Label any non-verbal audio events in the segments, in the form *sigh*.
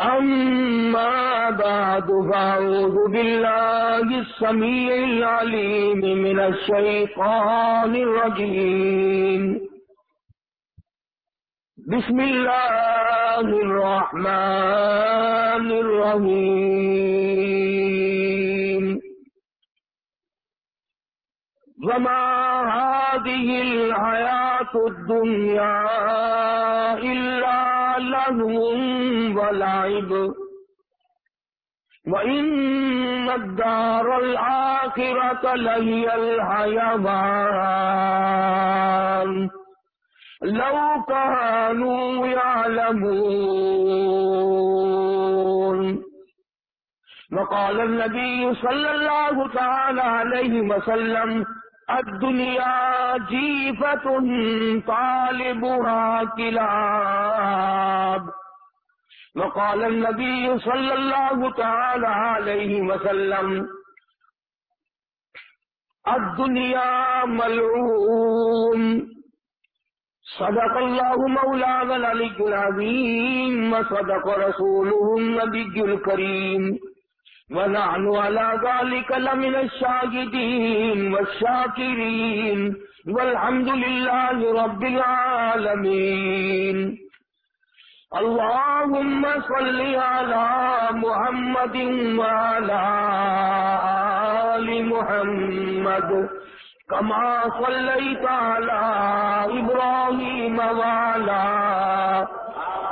أما بعد فأعوذ بالله السميع العليم من الشيطان الرجيم. بسم الله الرحمن الرحيم. وما هذه الحياة الدنيا إلا لهو ولعب وإن الدار الآخرة لهي الحيوان. لو كانوا يعلمون. وقال النبي صلى الله تعالى عليه وسلم الدنيا جيفة طالبها كلاب. وقال النبي صلى الله تعالى عليه وسلم، الدنيا ملعون. صدق الله مولانا العلي العظيم، وصدق رسوله النبي الكريم. ونحن على ذلك لمن الشاهدين والشاكرين والحمد لله رب العالمين. اللهم صل على محمد وعلى آل محمد كما صليت على إبراهيم وعلى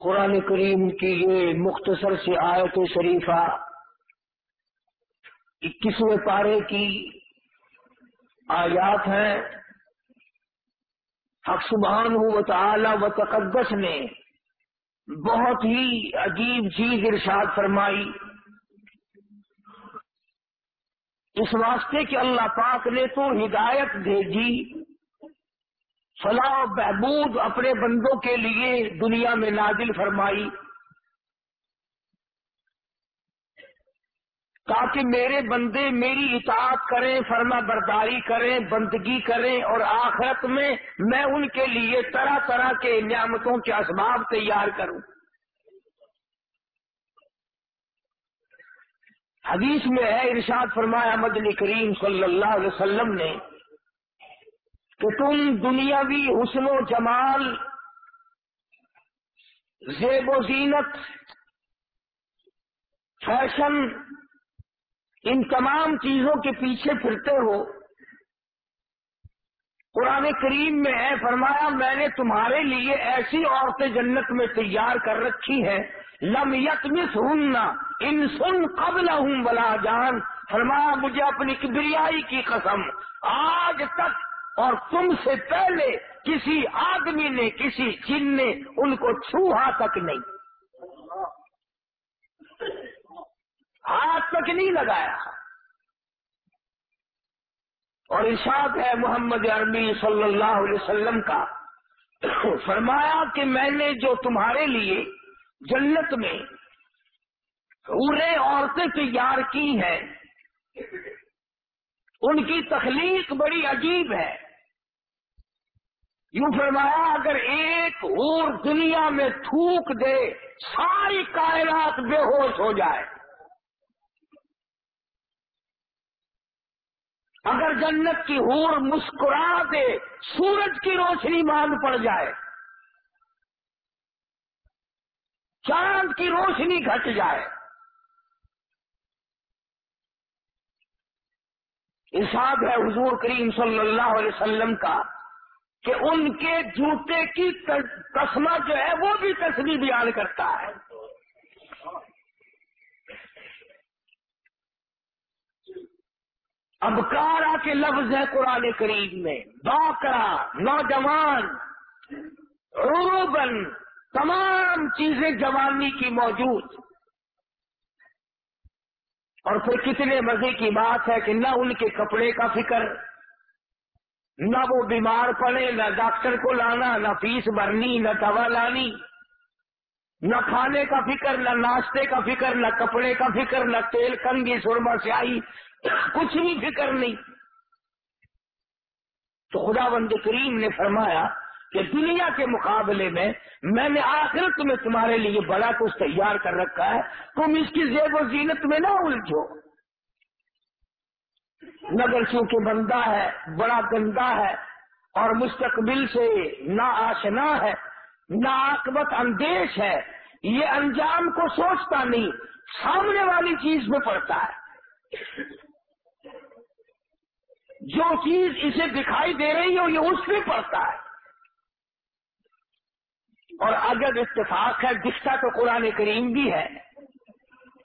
قرآن کریم کی یہ مختصر سی آیت شریفہ اکیسویں پارے کی آیات ہیں۔ حق سبحان و تعالی و تقدس نے بہت ہی عجیب چیز ارشاد فرمائی۔ اس واسطے کہ اللہ پاک نے تو ہدایت بھیجی۔ فلاح و بہبود اپنے بندوں کے لیے دنیا میں نازل فرمائی۔ تاکہ میرے بندے میری اطاعت کریں، فرما برداری کریں، بندگی کریں اور آخرت میں میں ان کے لیے طرح طرح کے نعمتوں کے اسباب تیار کروں۔ حدیث میں ہے، ارشاد فرمایا مدنی کریم صلی اللہ علیہ وسلم نے کہ تم دنیاوی حسن و جمال، زیب و زینت، فیشن، ان تمام چیزوں کے پیچھے پھرتے ہو۔ قرآن کریم میں ہے فرمایا، میں نے تمہارے لیے ایسی عورتیں جنت میں تیار کر رکھی ہیں۔ لم یتمس ہن ان سن قبل ہوں بلا جان۔ فرمایا، مجھے اپنی کبریائی کی قسم، آج تک اور تم سے پہلے کسی آدمی نے، کسی جن نے ان کو چھوہا تک نہیں۔ ہاتھ تک نہیں لگایا۔ اور ارشاد ہے محمد عربی صلی اللہ علیہ وسلم کا۔ فرمایا کہ میں نے جو تمہارے لیے جنت میں پورے عورتیں تیار کی ہیں، ان کی تخلیق بڑی عجیب ہے۔ یوں فرمایا، اگر ایک اور دنیا میں تھوک دے، ساری کائنات بے ہوش ہو جائے۔ اگر جنت کی ہور مسکرا دے، سورج کی روشنی مان پڑ جائے۔ چاند کی روشنی گھٹ جائے۔ ارشاد ہے حضور کریم صلی اللہ علیہ وسلم کا۔ کہ ان کے جوتے کی تسمہ جو ہے وہ بھی تصویر بیان کرتا ہے۔ ابکارا کے لفظ ہے قرآن کریم میں باکرا نوجوان روبن تمام چیزیں جوانی کی موجود۔ اور پھر کتنے مزے کی بات ہے کہ نہ ان کے کپڑے کا فکر نہ وہ بیمار پڑے، نہ ڈاکٹر کو لانا، نہ فیس بھرنی، نہ دوا لانی، نہ کھانے کا فکر، نہ ناشتے کا فکر، نہ کپڑے کا فکر، نہ تیل کنگی سرما، سیاہی، کچھ بھی فکر نہیں۔ تو خدا بند کریم نے فرمایا کہ دنیا کے مقابلے میں میں نے آخرت میں تمہارے لیے بڑا کچھ تیار کر رکھا ہے۔ تم اس کی زیب و زینت میں نہ الجھو۔ نگر چونکہ بندہ ہے، بڑا گندا ہے اور مستقبل سے نہ آشنا ہے نہ آکبت اندیش ہے، یہ انجام کو سوچتا نہیں، سامنے والی چیز میں پڑتا ہے۔ جو چیز اسے دکھائی دے رہی ہو، یہ اس میں پڑتا ہے۔ اور اگر اتفاق ہے، دکھتا تو قرآن کریم بھی ہے۔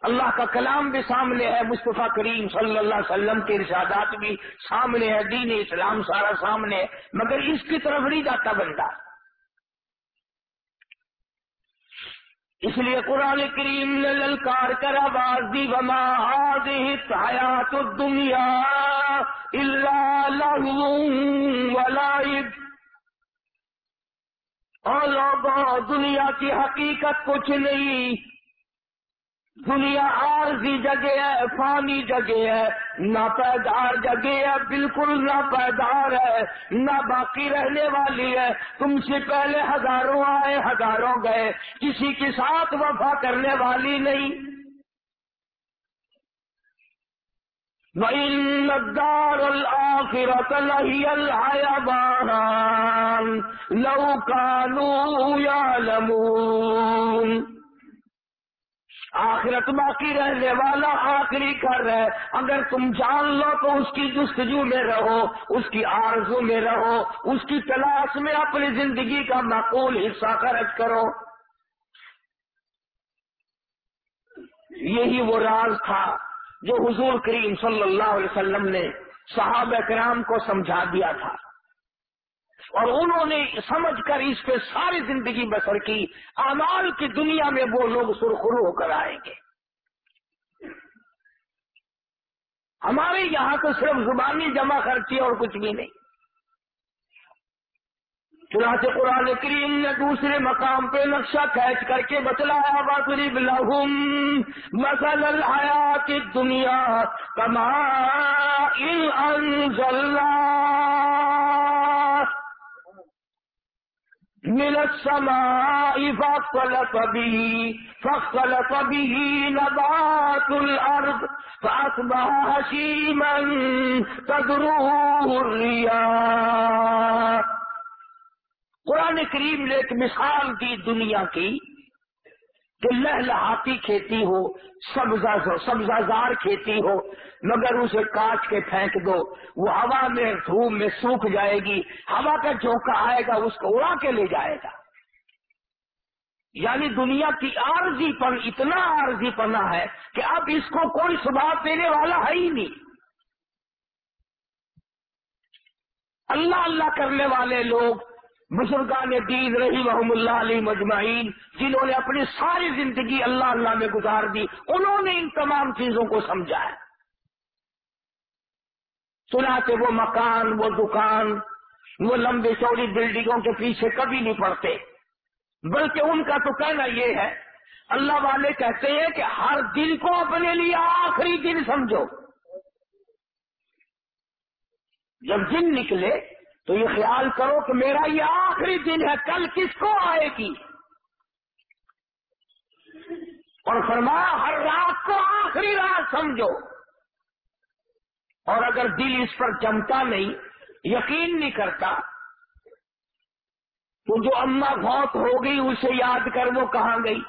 اللہ کا کلام بھی سامنے ہے، مصطفیٰ کریم صلی اللہ علیہ وسلم کے ارشادات بھی سامنے ہے دین اسلام سارا سامنے ہے، مگر اس کی طرف نہیں جاتا بندہ۔ اس لیے قرآن کریم نے للکار کر آواز دی، وما حیات دنیا اللہ اور لوگوں، دنیا کی حقیقت کچھ نہیں دنیا عارضی جگہ ہے، فانی جگہ ہے۔ نہ پیدار جگہ ہے، بالکل نہ پیدار ہے۔ نہ باقی رہنے والی ہے۔ تم سے پہلے ہزاروں آئے، ہزاروں گئے۔ کسی کے ساتھ وفا کرنے والی نہیں۔ وَإِنَّ الدَّارَ الْآخِرَةَ لَهِيَ آخرت باقی رہنے والا آخری کر ہے۔ اگر تم جان لو تو اس کی جستجو میں رہو، اس کی آرزو میں رہو، اس کی تلاش میں اپنی زندگی کا معقول حصہ خرچ کرو۔ یہی وہ راز تھا جو حضور کریم صلی اللہ علیہ وسلم نے صحابہ کرام کو سمجھا دیا تھا۔ اور انہوں نے سمجھ کر اس پہ ساری زندگی بسر کی امال کی دنیا میں وہ لوگ سرخرو ہو کر آئیں گے۔ ہمارے یہاں تو صرف زبانی جمع خرچی اور کچھ بھی نہیں۔ چنانچہ قرآن کریم نے دوسرے مقام پہ نقشہ کھینچ کر کے بتلایا بضرب لہم مثل الحیات دنیا کما انزلنا من السماء فاختلط به فاختلط به نبات الأرض، فأصبح هشيما تدروه الرياح۔ قرآن کریم نے ایک مثال دی دنیا کی۔ کہ لہلہاتی کھیتی ہو، سبزہ سبزہ زار کھیتی ہو، مگر اسے کاٹ کے پھینک دو، وہ ہوا میں دھوپ میں سوکھ جائے گی، ہوا کا جھونکا آئے گا، اس کو اڑا کے لے جائے گا۔ یعنی دنیا کی عارضی پن، اتنا عارضی پنا ہے کہ اب اس کو کوئی سباب دینے والا ہے ہی نہیں۔ اللہ اللہ کرنے والے لوگ بزرگان دین رہی محمد اللہ علی مجمعین، جنہوں نے اپنی ساری زندگی اللہ اللہ میں گزار دی، انہوں نے ان تمام چیزوں کو سمجھا ہے۔ سنا کہ وہ مکان، وہ دکان، وہ لمبی چوڑی بلڈنگوں کے پیچھے کبھی نہیں پڑتے۔ بلکہ ان کا تو کہنا یہ ہے، اللہ والے کہتے ہیں کہ ہر دن کو اپنے لیے آخری دن سمجھو۔ جب دن نکلے تو یہ خیال کرو کہ میرا یہ آخری دن ہے، کل کس کو آئے گی؟ اور فرمایا، ہر رات کو آخری رات سمجھو۔ اور اگر دل اس پر جمتا نہیں، یقین نہیں کرتا، تو جو اما بہت ہو گئی، اسے یاد کر وہ کہاں گئی؟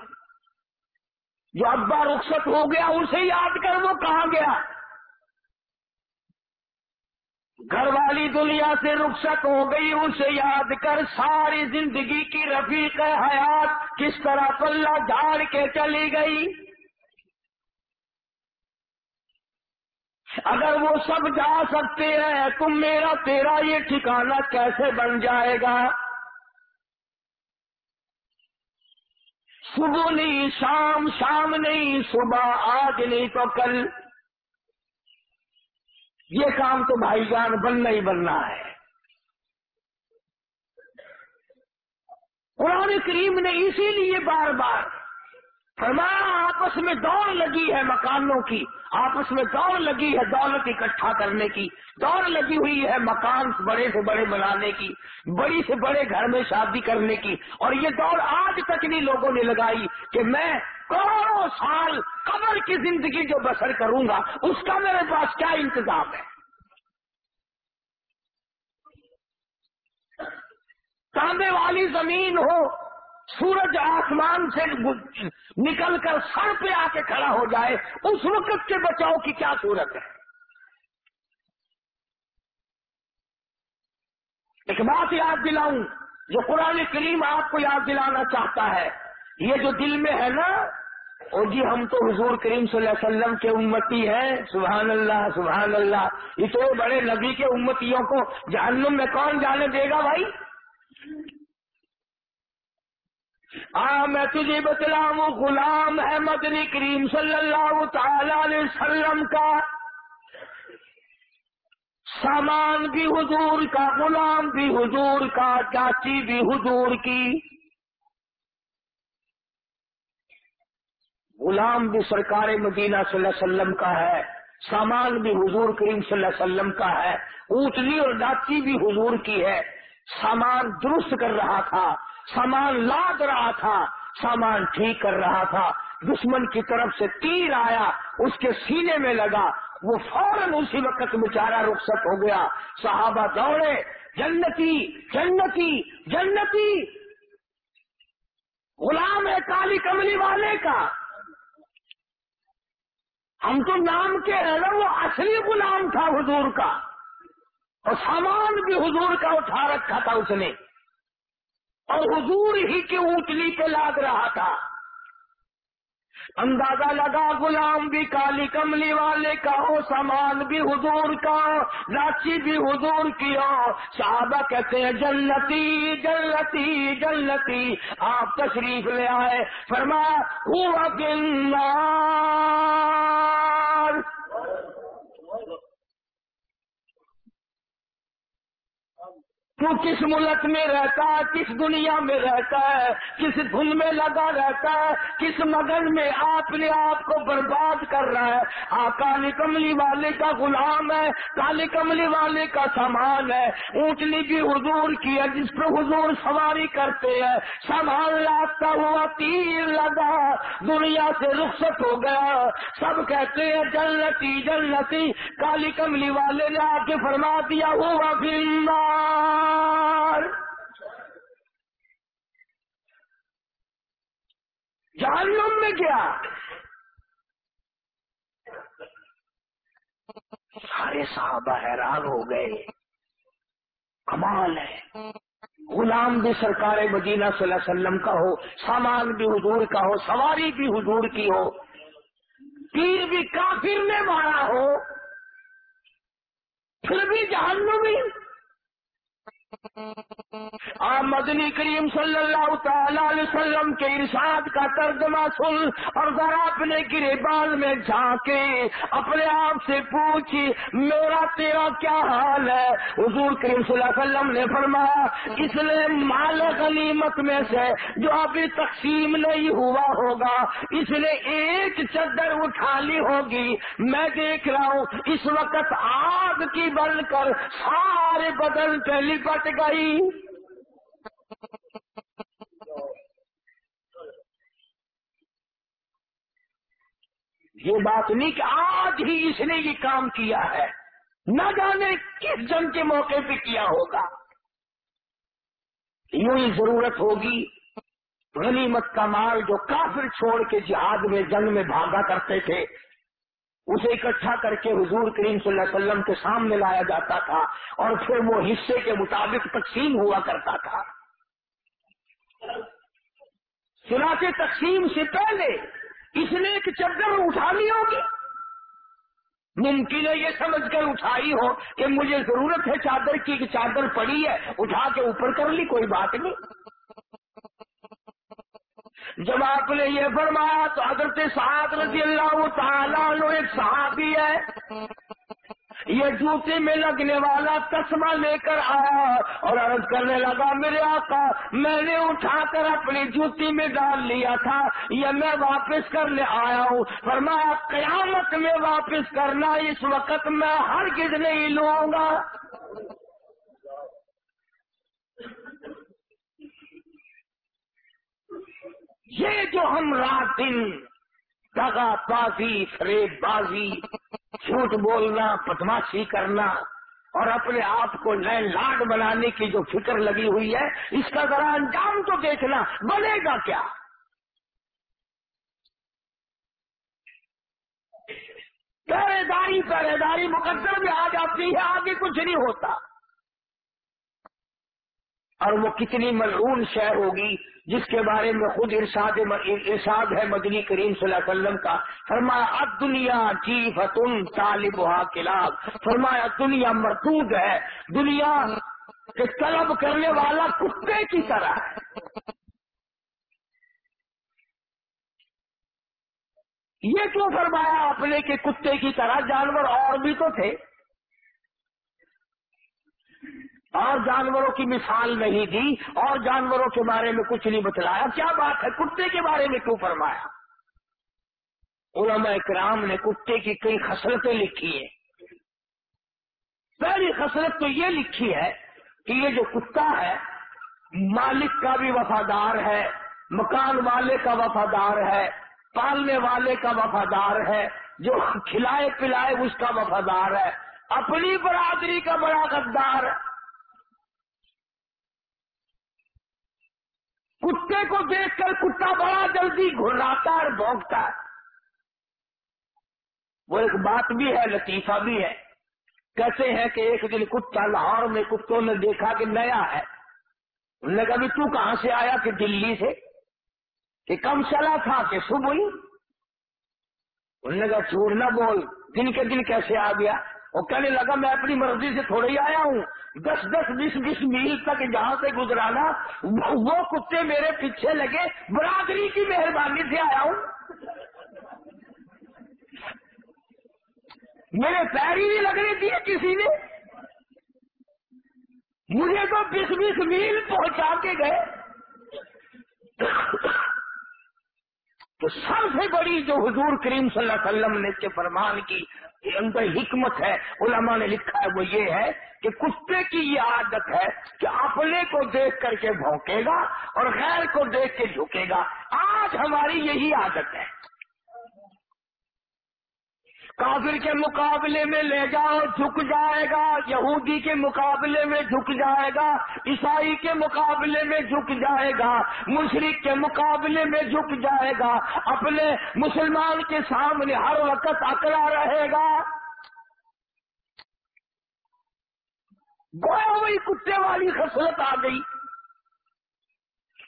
جو ابا رخصت ہو گیا، اسے یاد کر وہ کہاں گیا؟ گھر والی دنیا سے رخصت ہو گئی، اسے یاد کر ساری زندگی کی رفیق حیات کس طرح پلہ جھاڑ کے چلی گئی؟ اگر وہ سب جا سکتے ہیں، تم میرا تیرا یہ ٹھکانا کیسے بن جائے گا؟ صبح نہیں، شام شام نہیں، صبح، آج نہیں تو کل۔ یہ کام تو بھائی جان بننا ہی بننا ہے۔ قرآن کریم نے اسی لیے بار بار فرمایا، آپس میں دوڑ لگی ہے مکانوں کی، آپس میں دوڑ لگی ہے دولت اکٹھا کرنے کی، دوڑ لگی ہوئی ہے مکان بڑے سے بڑے بنانے کی، بڑی سے بڑے گھر میں شادی کرنے کی۔ اور یہ دوڑ آج تک نہیں لوگوں نے لگائی کہ میں کروڑوں سال قبر کی زندگی جو بسر کروں گا، اس کا میرے پاس کیا انتظام ہے؟ تانبے والی زمین ہو، سورج آسمان سے نکل کر سر پہ آ کے کھڑا ہو جائے، اس وقت کے بچاؤ کی کیا صورت ہے؟ ایک بات یاد دلاؤں، جو قرآن کریم آپ کو یاد دلانا چاہتا ہے، یہ جو دل میں ہے نا اور جی ہم تو حضور کریم صلی اللہ علیہ وسلم کے امتی ہیں، سبحان اللہ سبحان اللہ۔ اتنے بڑے نبی کے امتیوں کو جہنم میں کون جانے دے گا بھائی؟ آ میں تجھے بتلاؤں غلام ہے مدنی کریم صلی اللہ تعالی علیہ وسلم کا سامان بھی حضور کا، غلام بھی حضور کا، چاچی بھی حضور کی۔ غلام بھی سرکار مدینہ صلی اللہ علیہ وسلم کا ہے، سامان بھی حضور کریم صلی اللہ علیہ وسلم کا ہے اونٹنی اور ڈاچی بھی حضور کی ہے۔ سامان درست کر رہا تھا، سامان لاد رہا تھا، سامان ٹھیک کر رہا تھا۔ دشمن کی طرف سے تیر آیا، اس کے سینے میں لگا۔ وہ فوراً اسی وقت بیچارہ رخصت ہو گیا۔ صحابہ دوڑے، جنتی جنتی جنتی۔ غلام ہے کالی کملی والے کا۔ ہم تو نام کے ہیں نا وہ اصلی غلام تھا حضور کا اور سامان بھی حضور کا اٹھا رکھا تھا اس نے اور حضور ہی کی اونٹلی پہ لاد رہا تھا۔ اندازہ لگا غلام بھی کالی کملی والے کا ہو سامان بھی حضور کا لاچی بھی حضور کی ہو صحابہ کہتے ہیں، جنتی جنتی جنتی، آپ تشریف لے آئے۔ فرما ہوا تو کس ملک میں رہتا ہے؟ کس دنیا میں رہتا ہے؟ کس دھن میں لگا رہتا ہے؟ کس مگن میں آپ نے آپ کو برباد کر رہا ہے؟ آ کالی کملی والے کا غلام ہے، کالی کملی والے کا سامان ہے۔ اونٹنی بھی حضور کی ہے، جس پر حضور سواری کرتے ہیں۔ سامان لاتا ہوا تیر لگا، دنیا سے رخصت ہو گیا۔ سب کہتے ہیں، جنتی جنتی، کالی کملی والے نے آ کے فرما دیا، ہوا بھیمار جہنم میں کیا سارے صحابہ حیران ہو گئے۔ کمال ہے۔ غلام بھی سرکار مدینہ صلی اللہ علیہ وسلم کا ہو، سامان بھی حضور کا ہو، سواری بھی حضور کی ہو۔ تیر بھی کافر نے مارا ہو۔ پھر بھی جہنمی آپ مدنی کریم صلی اللہ تعالی علیہ وسلم کے ارشاد کا ترجمہ سن اور ذرا اپنے گرے بال میں جھانکے، اپنے آپ سے پوچھی میرا تیرا کیا حال ہے؟ حضور کریم صلی اللہ علیہ وسلم نے فرمایا، اس نے مال غنیمت میں سے جو ابھی تقسیم نہیں ہوا ہوگا، اس نے ایک چادر اٹھا لی ہوگی۔ میں دیکھ رہا ہوں، اس وقت آگ کی بن کر سارے بدن پہ لپٹ گئی یہ بات نہیں کہ آج ہی اس نے یہ کام کیا ہے۔ نہ جانے کس جنگ کے موقع پہ کیا ہوگا۔ یوں ہی ضرورت ہوگی غنیمت کا مال جو کافر چھوڑ کے جہاد میں، جنگ میں بھاگا کرتے تھے۔ اسے اکٹھا کر کے حضور کریم صلی اللہ علیہ وسلم کے سامنے لایا جاتا تھا اور پھر وہ حصے کے مطابق تقسیم ہوا کرتا تھا۔ سنا کے تقسیم سے پہلے اس نے ایک چدر اٹھا لی ہوگی۔ ممکن ہے یہ سمجھ کر اٹھائی ہو کہ مجھے ضرورت ہے چادر کی کہ چادر پڑی ہے، اٹھا کے اوپر کر لی، کوئی بات نہیں۔ جب آپ نے یہ فرمایا تو حضرت سعد رضی اللہ تعالیٰ ایک صحابی ہے۔ یہ جوتے میں لگنے والا تسمہ لے کر آیا اور عرض کرنے لگا، میرے آقا، میں نے اٹھا کر اپنی جوتی میں ڈال لیا تھا، یہ میں واپس کرنے آیا ہوں۔ فرمایا، قیامت میں واپس کرنا، اس وقت میں ہر کس نہیں لوں گا۔ یہ جو ہم رات دن دگا بازی، فریب بازی، جھوٹ بولنا پدماشی کرنا اور اپنے آپ کو نئے لاڈ بنانے کی جو فکر لگی ہوئی ہے، اس کا ذرا انجام تو دیکھنا، بنے گا کیا؟ پہرے داری پہرے داری مقدر میں آ جاتی ہے، آگے کچھ نہیں ہوتا۔ اور وہ کتنی ملعون شہ ہوگی جس کے بارے میں خود ارشاد ارشاد ہے مدنی کریم صلی اللہ علیہ وسلم کا۔ فرمایا اب دنیا جی فتن طالب کلاب۔ فرمایا، دنیا مردود ہے۔ دنیا کے طلب کرنے والا کتے کی طرح ہے۔ یہ کیوں فرمایا آپ نے کہ کتے کی طرح جانور اور بھی تو تھے؟ اور جانوروں کی مثال نہیں دی اور جانوروں کے بارے میں کچھ نہیں بتلایا۔ کیا بات ہے؟ کتے کے بارے میں کیوں فرمایا؟ علماء کرام نے کتے کی کئی خصلتیں لکھی ہیں۔ پہلی خصلت تو یہ لکھی ہے کہ یہ جو کتا ہے، مالک کا بھی وفادار ہے، مکان والے کا وفادار ہے، پالنے والے کا وفادار ہے، جو کھلائے پلائے اس کا وفادار ہے، اپنی برادری کا بڑا غدار ہے۔ کتے کو دیکھ کر کتا بڑا جلدی گھراتا اور بھونکتا ہے۔ وہ ایک بات بھی ہے، لطیفہ بھی ہے۔ کہتے ہیں کہ ایک دن کتا لاہور میں کتوں نے دیکھا کہ نیا ہے۔ انہوں نے کہا بھی تو کہاں سے آیا کہ دلی سے؟ کہ کم چلا تھا کہ صبح ہی؟ انہوں نے کہا چھوڑ نہ بول، دن کے دن کیسے آ گیا؟ وہ کہنے لگا، میں اپنی مرضی سے تھوڑے ہی آیا ہوں۔ دس دس بیس بیس میل تک جہاں سے گزرانا، وہ کتے میرے پیچھے لگے، برادری کی مہربانی سے آیا ہوں۔ میرے پیر ہی نہیں لگنے دیے کسی نے۔ مجھے تو بیس بیس میل پہنچا کے گئے۔ تو سب سے بڑی جو حضور کریم صلی اللہ علیہ وسلم نے کے فرمان کی اندر حکمت ہے۔ علماء نے لکھا ہے، وہ یہ ہے کہ کتے کی یہ عادت ہے کہ اپنے کو دیکھ کر کے بھونکے گا اور غیر کو دیکھ کے جھکے گا۔ آج ہماری یہی عادت ہے۔ کافر کے مقابلے میں لے جاؤ، جھک جائے گا، یہودی کے مقابلے میں جھک جائے گا، عیسائی کے مقابلے میں جھک جائے گا، مشرق کے مقابلے میں جھک جائے گا۔ اپنے مسلمان کے سامنے ہر وقت اکڑا رہے گا۔ گویا وہی کتے والی خصلت آ گئی۔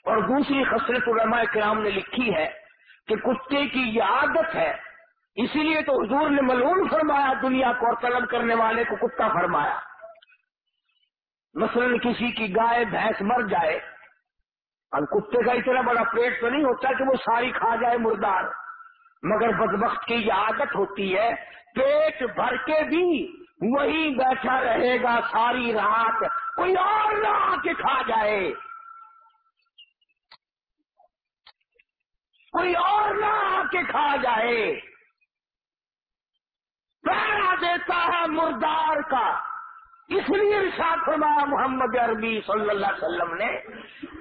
اور دوسری خصلت علماء کرام نے لکھی ہے کہ کتے کی یہ عادت ہے اسی لیے تو حضور نے ملعون فرمایا، دنیا کو اور طلب کرنے والے کو کتا فرمایا۔ مثلا کسی کی گائے، بھینس مر جائے اور کتے کا اتنا بڑا پیٹ تو نہیں ہوتا کہ وہ ساری کھا جائے مردار۔ مگر بدبخت کی یہ عادت ہوتی ہے، پیٹ بھر کے بھی وہی بیٹھا رہے گا ساری رات، کوئی اور نہ آ کے کھا جائے۔ کوئی اور نہ آ کے کھا جائے۔ پہرا دیتا ہے مردار کا۔ اس لیے ارشاد فرمایا محمد عربی صلی اللہ علیہ وسلم نے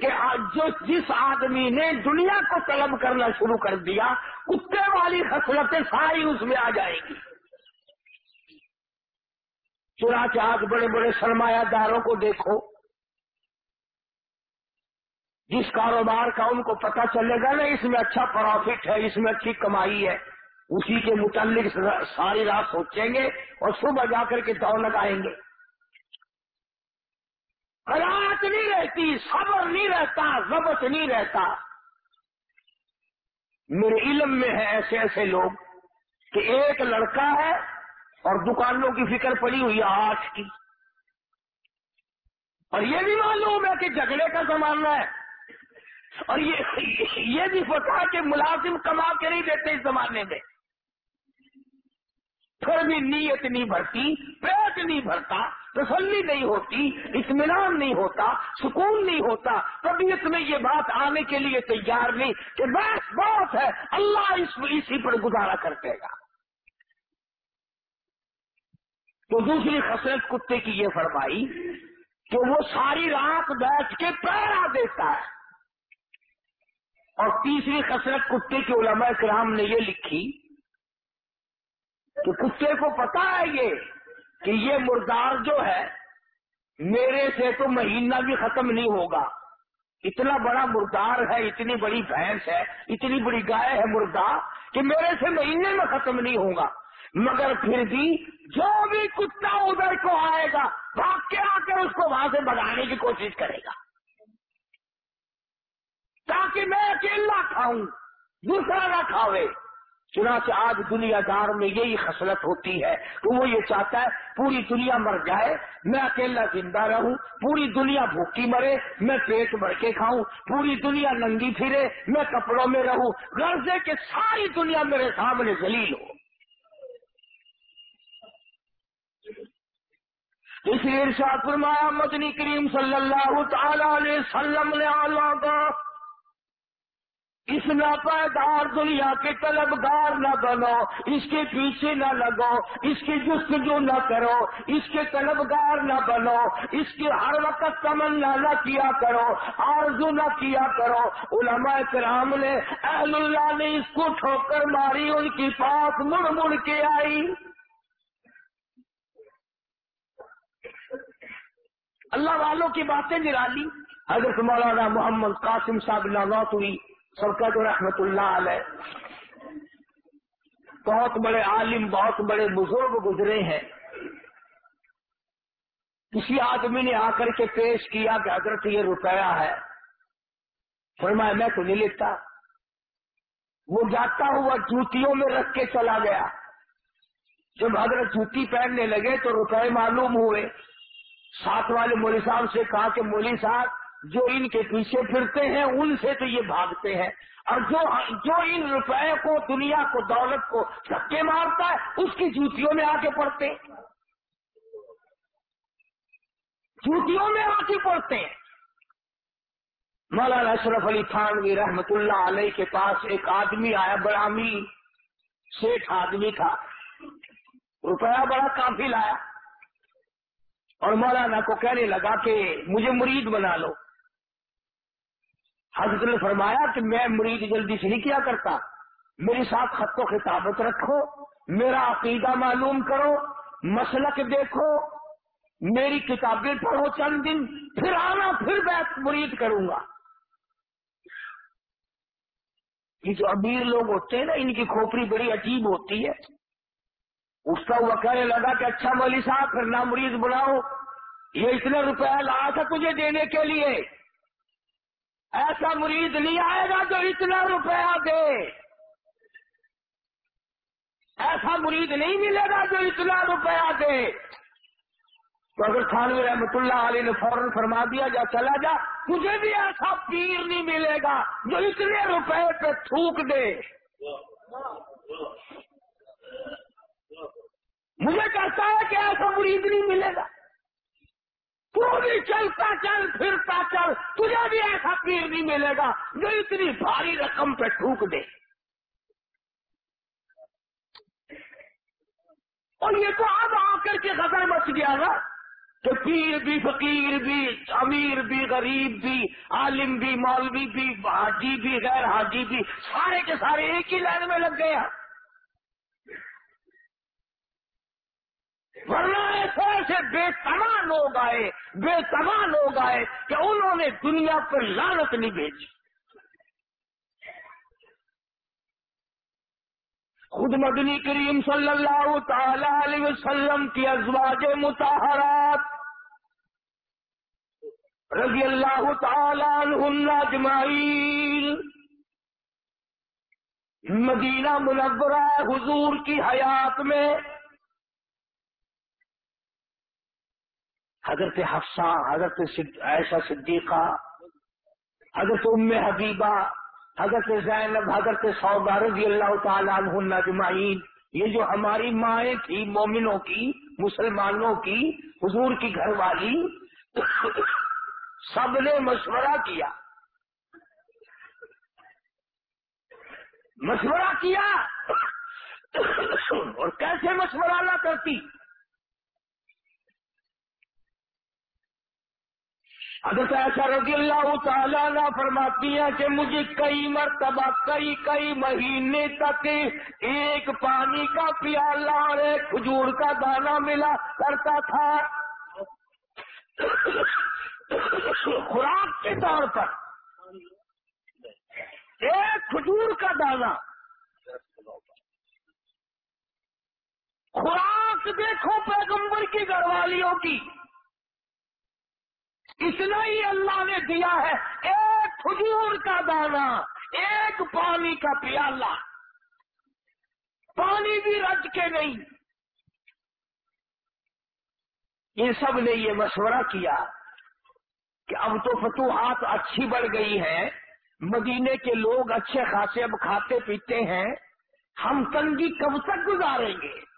کہ جو جس آدمی نے دنیا کو طلب کرنا شروع کر دیا، کتے والی خصلتیں ساری اس میں آ جائے گی۔ چنانچہ آج بڑے بڑے سرمایہ داروں کو دیکھو۔ جس کاروبار کا ان کو پتہ چلے گا نا، اس میں اچھا پروفٹ ہے، اس میں اچھی کمائی ہے۔ اسی کے متعلق ساری رات سوچیں گے اور صبح جا کر کے دوڑ لگائیں گے۔ قرآت نہیں رہتی، صبر نہیں رہتا، ضبط نہیں رہتا۔ میرے علم میں ہے ایسے ایسے لوگ کہ ایک لڑکا ہے اور دکانوں کی فکر پڑی ہوئی ہے آج کی۔ اور یہ بھی معلوم ہے کہ جھگڑے کا زمانہ ہے۔ اور یہ بھی پتا کہ ملازم کما کے نہیں دیتے اس زمانے میں۔ پھر بھی نیت نہیں بھرتی، پیٹ نہیں بھرتا، تسلی نہیں ہوتی، اطمینان نہیں ہوتا، سکون نہیں ہوتا۔ طبیعت میں یہ بات آنے کے لیے تیار نہیں کہ بس بہت ہے، اللہ اس اسی پر گزارا کر دے گا۔ تو دوسری خسرت کتے کی یہ فرمائی کہ وہ ساری رات بیٹھ کے پیرا دیتا ہے۔ اور تیسری خسرت کتے کے علماء کرام نے یہ لکھی کہ کتے کو پتا ہے یہ کہ یہ مردار جو ہے، میرے سے تو مہینہ بھی ختم نہیں ہوگا۔ اتنا بڑا مردار ہے، اتنی بڑی بھینس ہے، اتنی بڑی گائے ہے مردار کہ میرے سے مہینے میں ختم نہیں ہوگا۔ مگر پھر بھی جو بھی کتا ادھر کو آئے گا، بھاگ کے آ کر اس کو وہاں سے بگانے کی کوشش کرے گا۔ تاکہ میں اکیلا کھاؤں، دوسرا نہ کھاوے۔ چنانچہ آج دنیا دار میں یہی خصلت ہوتی ہے کہ وہ یہ چاہتا ہے پوری دنیا مر جائے، میں اکیلا زندہ رہوں، پوری دنیا بھوکی مرے، میں پیٹ بھر کے کھاؤں، پوری دنیا ننگی پھرے، میں کپڑوں میں رہوں، غرضے کہ ساری دنیا میرے سامنے ذلیل ہو۔ اس لیے ارشاد فرمایا، مدنی کریم صلی اللہ تعالی علیہ وسلم نے کا اس ناپائیدار دنیا کے طلبگار نہ بنو، اس کے پیچھے نہ لگو، اس کی جستجو نہ کرو، اس کے طلبگار نہ بنو، اس کی ہر وقت تمنا نہ کیا کرو، آرزو نہ کیا کرو۔ علماء کرام نے اہل اللہ نے اس کو ٹھوکر ماری، ان کی پاس مڑ مڑ کے آئی۔ اللہ والوں کی باتیں نرالی۔ حضرت مولانا محمد قاسم صاحب نوت ہوئی۔ سرکت رحمت اللہ علیہ۔ بہت بڑے عالم، بہت بڑے بزرگ گزرے ہیں۔ کسی آدمی نے آ کر کے پیش کیا کہ حضرت یہ روپیہ ہے۔ فرمایا، میں تو نہیں لیتا۔ وہ جاتا ہوا جوتیوں میں رکھ کے چلا گیا۔ جب حضرت جوتی پہننے لگے تو روپے معلوم ہوئے۔ ساتھ والے مولی صاحب سے کہا کہ مولی صاحب جو ان کے پیچھے پھرتے ہیں، ان سے تو یہ بھاگتے ہیں۔ اور جو جو ان روپے کو، دنیا کو، دولت کو سکے مارتا ہے، اس کی جوتیوں میں آ کے پڑتے جوتیوں میں آ کے پڑتے ہیں۔ مولانا اشرف علی تھانوی رحمت اللہ علیہ کے پاس ایک آدمی آیا، بڑا امیر شیخ آدمی تھا۔ روپیہ بڑا کافی لایا اور مولانا کو کہنے لگا کہ مجھے مرید بنا لو۔ حضرت نے فرمایا کہ میں مرید جلدی سے نہیں کیا کرتا۔ میرے ساتھ خط و خطابت رکھو، میرا عقیدہ معلوم کرو، مسلک دیکھو، میری کتابیں پڑھو چند دن، پھر آنا، پھر میں مرید کروں گا۔ یہ جو امیر لوگ ہوتے ہیں نا، ان کی کھوپڑی بڑی عجیب ہوتی ہے۔ اس کا وہ کہنے لگا کہ اچھا مولی صاحب، پھر نہ مرید بلاؤ یہ اتنے روپیہ لا تھا تجھے دینے کے لیے۔ ایسا مرید نہیں آئے گا جو اتنا روپیہ دے۔ ایسا مرید نہیں ملے گا جو اتنا روپیہ دے۔ تو اگر خانوی رحمت اللہ علیہ نے فوراً فرما دیا، جا چلا جا۔ تجھے بھی ایسا پیر نہیں ملے گا جو اتنے روپے پہ تھوک دے۔ مجھے کہتا ہے کہ ایسا مرید نہیں ملے گا۔ بھی چلتا چل، پھرتا چل۔ تجھے بھی ایسا پیر نہیں ملے گا جو اتنی بھاری رقم پہ ٹھوک دے۔ اور یہ تو اب آ کر کے خطر مچ گیا نا۔ کہ پیر بھی، فقیر بھی، امیر بھی، غریب بھی، عالم بھی، مولوی بھی، حاجی بھی، غیر حاجی بھی، سارے کے سارے ایک ہی لائن میں لگ گئے۔ ہیں ورنہ ایسے ایسے بے تما لوگ آئے بے تما لوگ آئے کہ انہوں نے دنیا پر لانت نہیں بھیجی۔ خود مدنی کریم صلی اللہ تعالی علیہ وسلم کی ازواج متحرات رضی اللہ تعالی عنہ اجمعین۔ مدینہ منورہ حضور کی حیات میں حضرت حفصہ، حضرت ایسا صدیقہ، حضرت ام حبیبہ، حضرت زینب، حضرت سودا رضی اللہ تعالیٰ عنہ اجمعین، یہ جو ہماری مائیں تھی مومنوں کی، مسلمانوں کی، حضور کی گھر والی، سب نے مشورہ کیا۔ مشورہ کیا۔ اور کیسے مشورہ نہ کرتی؟ حضرت ایسا رضی اللہ تعالیٰ نہ فرماتی ہیں کہ مجھے کئی مرتبہ، کئی کئی مہینے تک ایک پانی کا پیالہ اور ایک کھجور کا دانہ ملا، کرتا تھا۔ خوراک کے طور پر ایک کھجور کا دانہ۔ خوراک دیکھو پیغمبر کی گھر والیوں کی۔ اتنا ہی اللہ نے دیا ہے، ایک کھجور کا دانا، ایک پانی کا پیالہ۔ پانی بھی رج کے نہیں۔ ان سب نے یہ مشورہ کیا کہ اب تو فتوحات اچھی بڑھ گئی ہے مدینے کے لوگ اچھے خاصے اب کھاتے پیتے ہیں، ہم تنگی کب تک گزاریں گے؟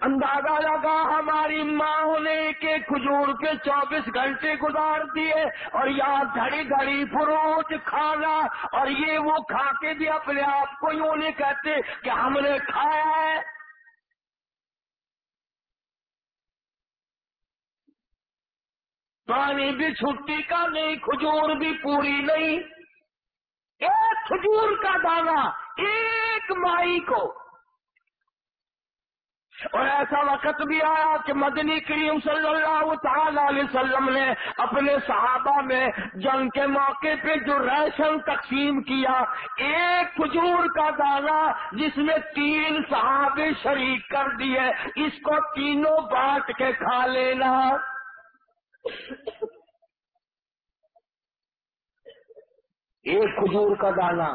اندازہ لگا ہماری ماں نے کے کھجور کے چوبیس گھنٹے گزار دیے اور یہاں گھڑی گھڑی فروٹ کھانا اور یہ وہ کھا کے بھی اپنے آپ کو یوں نہیں کہتے کہ ہم نے کھایا ہے۔ پانی بھی چھٹی کا نہیں، کھجور بھی پوری نہیں۔ ایک کھجور کا دانا ایک مائی کو اور ایسا وقت بھی آیا کہ مدنی کریم صلی اللہ تعالی علیہ وسلم نے اپنے صحابہ میں جنگ کے موقع پہ جو ریشن تقسیم کیا، ایک کھجور کا دانا جس میں تین صحابے شریک کر دیے، اس کو تینوں بانٹ کے کھا لینا۔ ایک کھجور کا دانا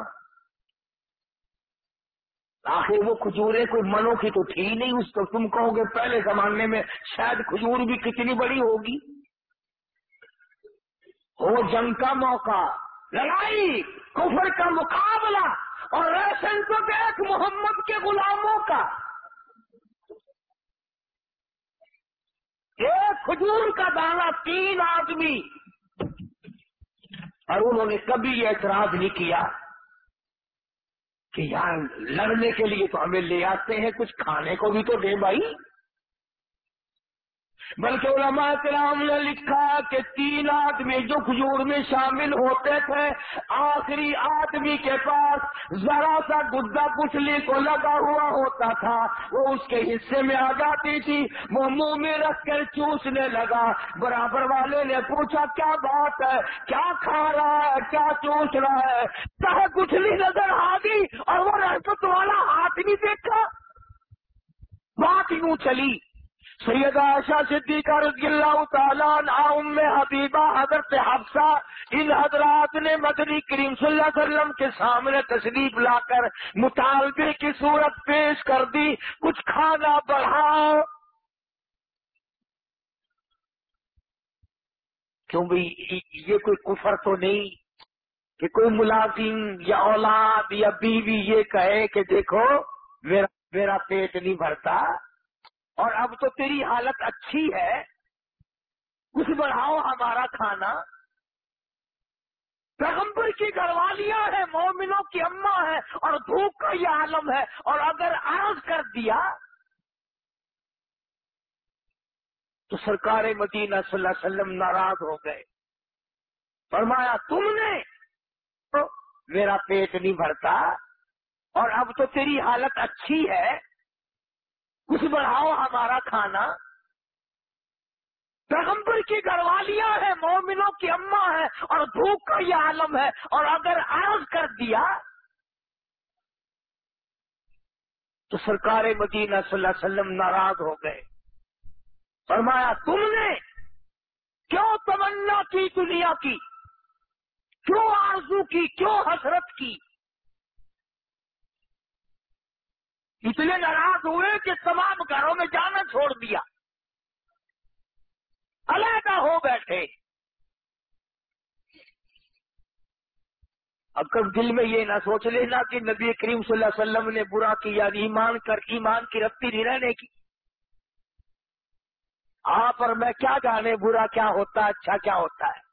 آخر وہ کھجوریں کوئی منوں کی تو تھی نہیں، اس کو تم کہو گے پہلے زمانے میں شاید کھجور بھی کتنی بڑی ہوگی۔ ہو جنگ کا موقع، لڑائی، کفر کا مقابلہ اور ریشن تو دیکھ محمد کے غلاموں کا۔ ایک کھجور کا دانا تین آدمی۔ اور انہوں نے کبھی اعتراض نہیں کیا۔ کہ یار، لڑنے کے لیے تو ہمیں لے آتے ہیں، کچھ کھانے کو بھی تو دے بھائی۔ بلکہ علماء کرام نے لکھا کہ تین آدمی جو کھجور میں شامل ہوتے تھے، آخری آدمی کے پاس ذرا سا گدا پچھلی کو لگا ہوا ہوتا تھا۔ وہ اس کے حصے میں آ جاتی تھی، وہ منہ میں رکھ کر چوسنے لگا۔ برابر والے نے پوچھا، کیا بات ہے؟ کیا کھا رہا ہے؟ کیا چوس رہا ہے؟ چاہے کچھلی نظر آ گئی اور وہ رحمت والا ہاتھ نہیں دیکھا۔ بات یوں چلی۔ سید عائشہ صدیقہ رضی اللہ تعالیٰ ام حبیبہ، حضرت حفصہ، ان حضرات نے مدنی کریم صلی اللہ علیہ وسلم کے سامنے تشریف لا کر مطالبے کی صورت پیش کر دی۔ کچھ کھانا بڑھاؤ۔ کیوں بھائی یہ کوئی کفر تو نہیں کہ کوئی ملازم یا اولاد یا بیوی یہ کہے کہ دیکھو، میرا میرا پیٹ نہیں بھرتا۔ اور اب تو تیری حالت اچھی ہے، کچھ بڑھاؤ ہمارا کھانا۔ پیغمبر کی گھر ہیں، مومنوں کی اماں ہے اور دھوپ کا یہ عالم ہے۔ اور اگر عرض کر دیا، تو سرکار مدینہ صلی اللہ علیہ وسلم ناراض ہو گئے۔ فرمایا، تم نے میرا پیٹ نہیں بھرتا، اور اب تو تیری حالت اچھی ہے۔ کچھ بڑھاؤ ہمارا کھانا۔ پیغمبر کی گھر والیاں ہیں، مومنوں کی اماں ہے اور بھوک کا یہ عالم ہے۔ اور اگر عرض کر دیا تو سرکار مدینہ صلی اللہ علیہ وسلم ناراض ہو گئے۔ فرمایا، تم نے کیوں تمنا کی دنیا کی؟ کیوں آرزو کی؟ کیوں حسرت کی؟ اتنے ناراض ہوئے کہ تمام گھروں میں جانا چھوڑ دیا۔ علیحدہ ہو بیٹھے۔ اب کب دل میں یہ نہ سوچ لینا کہ نبی کریم صلی اللہ علیہ وسلم نے برا کیا، ایمان کر، ایمان کی رفتی نہیں رہنے کی۔ آپ اور میں کیا جانے، برا کیا ہوتا ہے اچھا کیا ہوتا ہے؟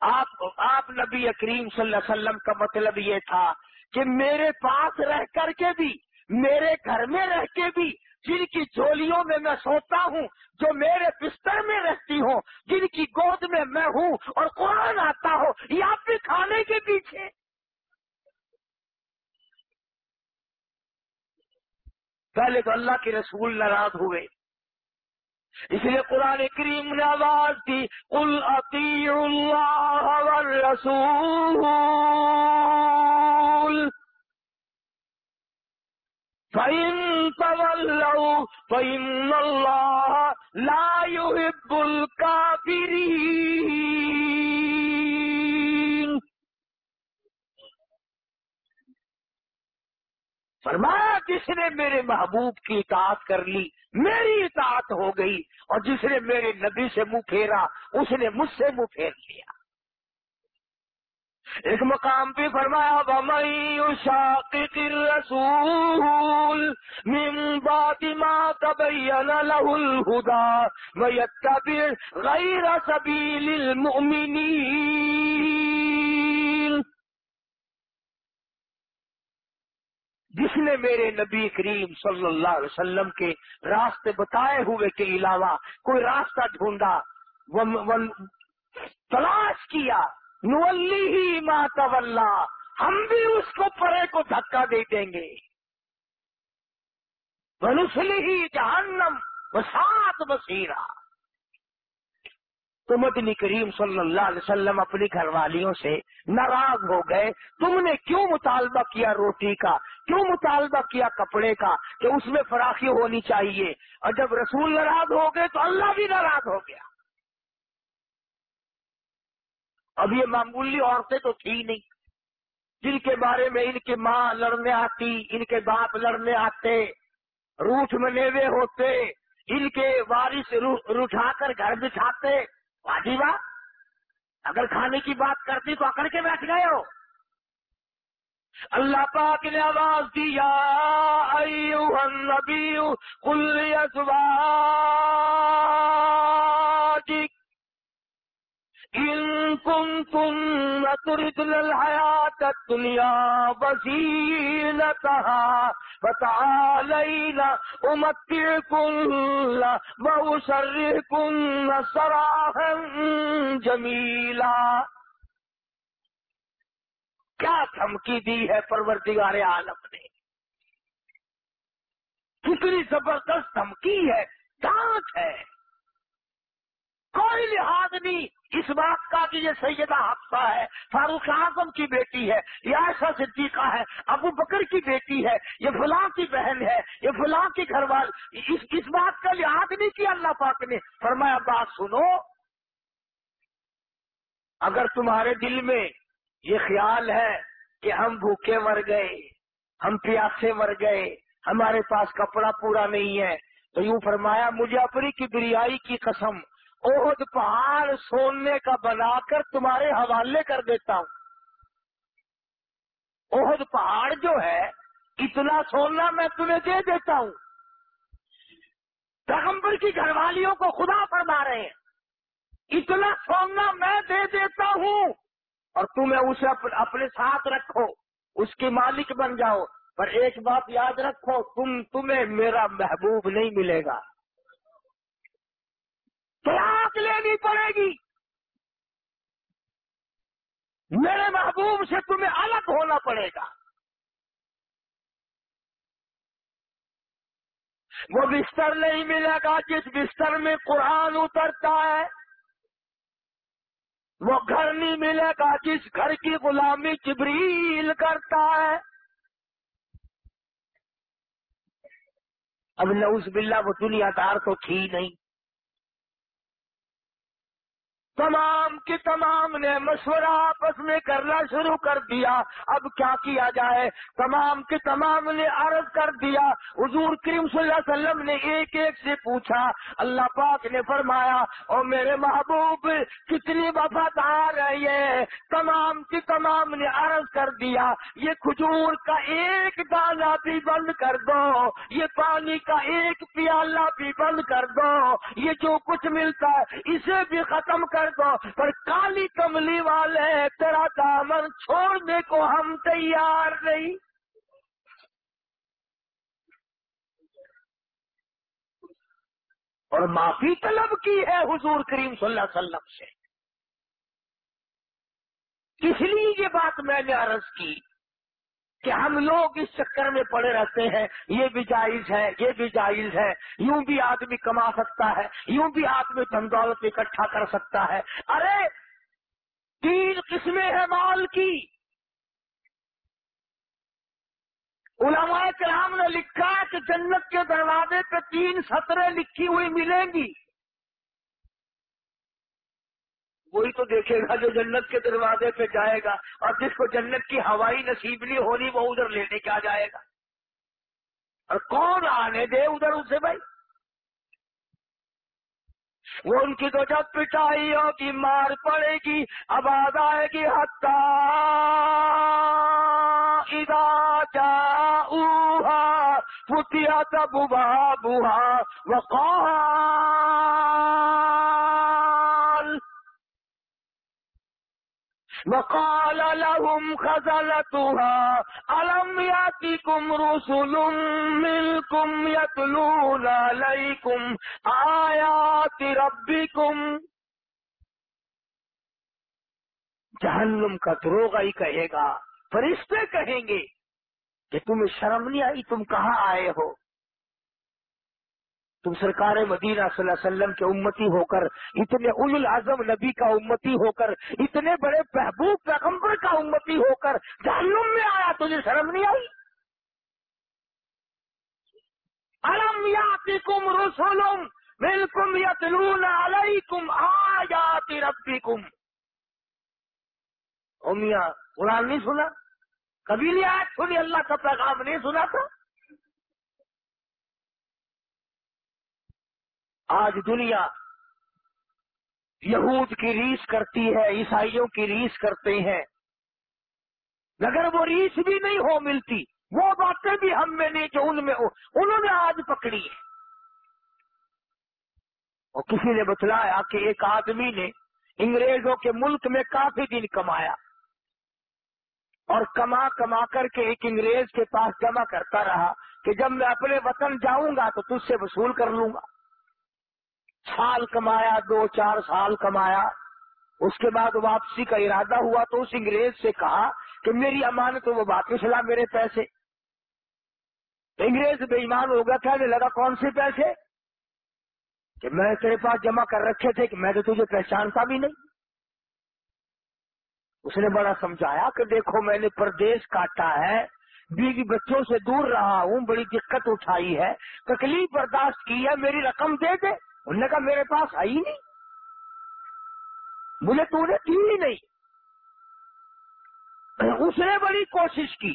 آپ آپ نبی کریم صلی اللہ علیہ وسلم کا مطلب یہ تھا کہ میرے پاس رہ کر کے بھی میرے گھر میں رہ کے بھی جن کی چولیوں میں میں سوتا ہوں، جو میرے بستر میں رہتی ہوں، جن کی گود میں میں ہوں اور قرآن آتا ہو یا بھی کھانے کے پیچھے۔ پہلے تو اللہ کے رسول ناراض ہوئے۔ اس لیے قرآن کریم نے آواز دی کل عطی اللہ رسول فَإِن تَوَلَّوْا فَإِنَّ اللَّهَ لَا يُحِبُّ الْكَافِرِينَ فرمایا، جس نے میرے محبوب کی اطاعت کر لی، میری اطاعت ہو گئی اور جس نے میرے نبی سے منہ پھیرا، اس نے مجھ سے منہ پھیر لیا۔ ایک مقام پہ فرمایا بمئی شاقق الرسول من بعد ما تبين له الهدى ويتبع غير سبيل المؤمنين۔ جس نے میرے نبی کریم صلی اللہ علیہ وسلم کے راستے بتائے ہوئے کے علاوہ کوئی راستہ ڈھونڈا تلاش کیا نولی ہی ماتا ہم بھی اس کو پرے کو دھکا دے دیں گے۔ منسلی ہی جہنم وسات بسیرا تو مدنی کریم صلی اللہ علیہ وسلم اپنی گھر والیوں سے ناراض ہو گئے۔ تم نے کیوں مطالبہ کیا روٹی کا؟ کیوں مطالبہ کیا کپڑے کا کہ اس میں فراخی ہونی چاہیے؟ اور جب رسول ناراض ہو گئے تو اللہ بھی ناراض ہو گیا۔ اب یہ معمولی عورتیں تو تھی نہیں۔ جن کے بارے میں ان کی ماں لڑنے آتی، ان کے باپ لڑنے آتے روٹ منیوے ہوتے، ان کے وارث روٹھا کر گھر بٹھاتے واجیبا اگر کھانے کی بات کرتی تو اکڑ کے بیٹھ گئے ہو۔ اللہ پاک نے آواز دیا النبی قل ازواجک ان كنتم تردن الحياة الدنيا وزينتها فتعالين أمتعكن وأسرحكن سراحا جميلا کیا دھمکی دی ہے پروردگار عالم نے؟ کتنی زبردست دھمکی ہے، دانت ہے۔ کوئی لحاظ نہیں اس بات کا کہ یہ سیدہ حفصہ ہے فاروق اعظم کی بیٹی ہے یہ ایسا صدیقہ ہے ابو بکر کی بیٹی ہے یہ فلاں کی بہن ہے یہ فلاں کی گھر وال اس, اس بات کا لحاظ نہیں کیا اللہ پاک نے۔ فرمایا بات سنو اگر تمہارے دل میں یہ خیال ہے کہ ہم بھوکے مر گئے ہم پیاسے مر گئے ہمارے پاس کپڑا پورا نہیں ہے تو یوں فرمایا مجھے اپنی کبریائی کی قسم عہد پہاڑ سونے کا بنا کر تمہارے حوالے کر دیتا ہوں۔ عہد پہاڑ جو ہے، اتنا سونا میں تمہیں دے دیتا ہوں۔ پیغمبر کی گھر والیوں کو خدا فرما رہے ہیں۔ اتنا سونا میں دے دیتا ہوں۔ اور تمہیں اسے اپنے ساتھ رکھو۔ اس کے مالک بن جاؤ۔ پر ایک بات یاد رکھو، تم، تمہیں میرا محبوب نہیں ملے گا۔ طلاق لینی پڑے گی۔ میرے محبوب سے تمہیں الگ ہونا پڑے گا۔ وہ بستر نہیں ملے گا جس بستر میں قرآن اترتا ہے۔ وہ گھر نہیں ملے گا جس گھر کی غلامی جبریل کرتا ہے۔ اب نوز بلّہ وہ دنیا دار تو تھی نہیں۔ تمام کے تمام نے مشورہ آپس میں کرنا شروع کر دیا۔ اب کیا کیا جائے؟ تمام کے تمام نے عرض کر دیا۔ حضور کریم صلی اللہ علیہ وسلم نے ایک ایک سے پوچھا۔ اللہ پاک نے فرمایا اور میرے محبوب، کتنی وفادار ہے یہ۔ تمام کے تمام نے عرض کر دیا۔ یہ کھجور کا ایک دانا بھی بند کر دو۔ یہ پانی کا ایک پیالہ بھی بند کر دو۔ یہ جو کچھ ملتا ہے، اسے بھی ختم کر دو پر کالی کملی والے، تیرا دامن چھوڑنے کو ہم تیار نہیں۔ اور معافی طلب کی ہے حضور کریم صلی اللہ علیہ وسلم سے۔ اس لیے یہ بات میں نے عرض کی؟ کہ ہم لوگ اس چکر میں پڑے رہتے ہیں، یہ بھی جائز ہے، یہ بھی جائز ہے، یوں بھی آدمی کما سکتا ہے، یوں بھی آدمی دھن دولت اکٹھا کر سکتا ہے۔ ارے، تین قسمیں ہیں مال کی۔ علماء کرام نے لکھا کہ جنت کے دروازے پہ تین سطریں لکھی ہوئی ملیں گی۔ وہی تو دیکھے گا جو جنت کے دروازے پہ جائے گا اور جس کو جنت کی ہوائی نصیب نہیں ہونی وہ ادھر لینے کیا جائے گا۔ اور کون آنے دے ادھر اسے بھائی؟ وہ ان کی تو جب پٹائیوں کی مار پڑے گی آواز آئے گی ہتا ادا جا پتیا تب بوہا بوہا وہ وقال لهم خزلتها ألم يأتكم رسل منكم يتلون عليكم آيات ربكم؟ جہنم کا دروغ ہی کہے گا، فرشتے کہیں گے کہ تمہیں شرم نہیں آئی تم کہاں آئے ہو؟ تم سرکار مدینہ صلی اللہ علیہ وسلم کے امتی ہو کر، اتنے ال العظم نبی کا امتی ہو کر، اتنے بڑے محبوب پیغمبر کا امتی ہو کر جہنم میں آیا، تجھے شرم نہیں آئی؟ الم یا کم رسولم بالکم یتلون علیکم آیات ربکم؟ میاں، قرآن نہیں سنا؟ کبھی نہیں آیا؟ سنی، اللہ کا پیغام نہیں سنا تھا؟ آج دنیا یہود کی ریس کرتی ہے، عیسائیوں کی ریس کرتے ہیں۔ اگر وہ ریس بھی نہیں ہو ملتی۔ وہ باتیں بھی ہم میں نہیں، جو ان میں ہو۔ انہوں نے آج پکڑی ہے اور کسی نے بتلایا کہ ایک آدمی نے انگریزوں کے ملک میں کافی دن کمایا۔ اور کما کما کر کے ایک انگریز کے پاس جمع کرتا رہا کہ جب میں اپنے وطن جاؤں گا تو تجھ سے وصول کر لوں گا۔ سال کمایا، دو چار سال کمایا۔ اس کے بعد واپسی کا ارادہ ہوا تو اس انگریز سے کہا کہ میری امانت وہ واپس لا میرے پیسے۔ انگریز بے ایمان ہو گیا، کہنے لگا، کون سے پیسے؟ کہ میں تیرے پاس جمع کر رکھے تھے کہ میں تو تجھے پہچانتا بھی نہیں۔ اس نے بڑا سمجھایا کہ دیکھو، میں نے پردیش کاٹا ہے، بیوی بچوں سے دور رہا ہوں، بڑی دقت اٹھائی ہے، تکلیف برداشت کی ہے، میری رقم دے دے۔ انہوں نے کہا، میرے پاس آئی نہیں۔ مجھے تو نے کی ہی نہیں۔ اس نے بڑی کوشش کی۔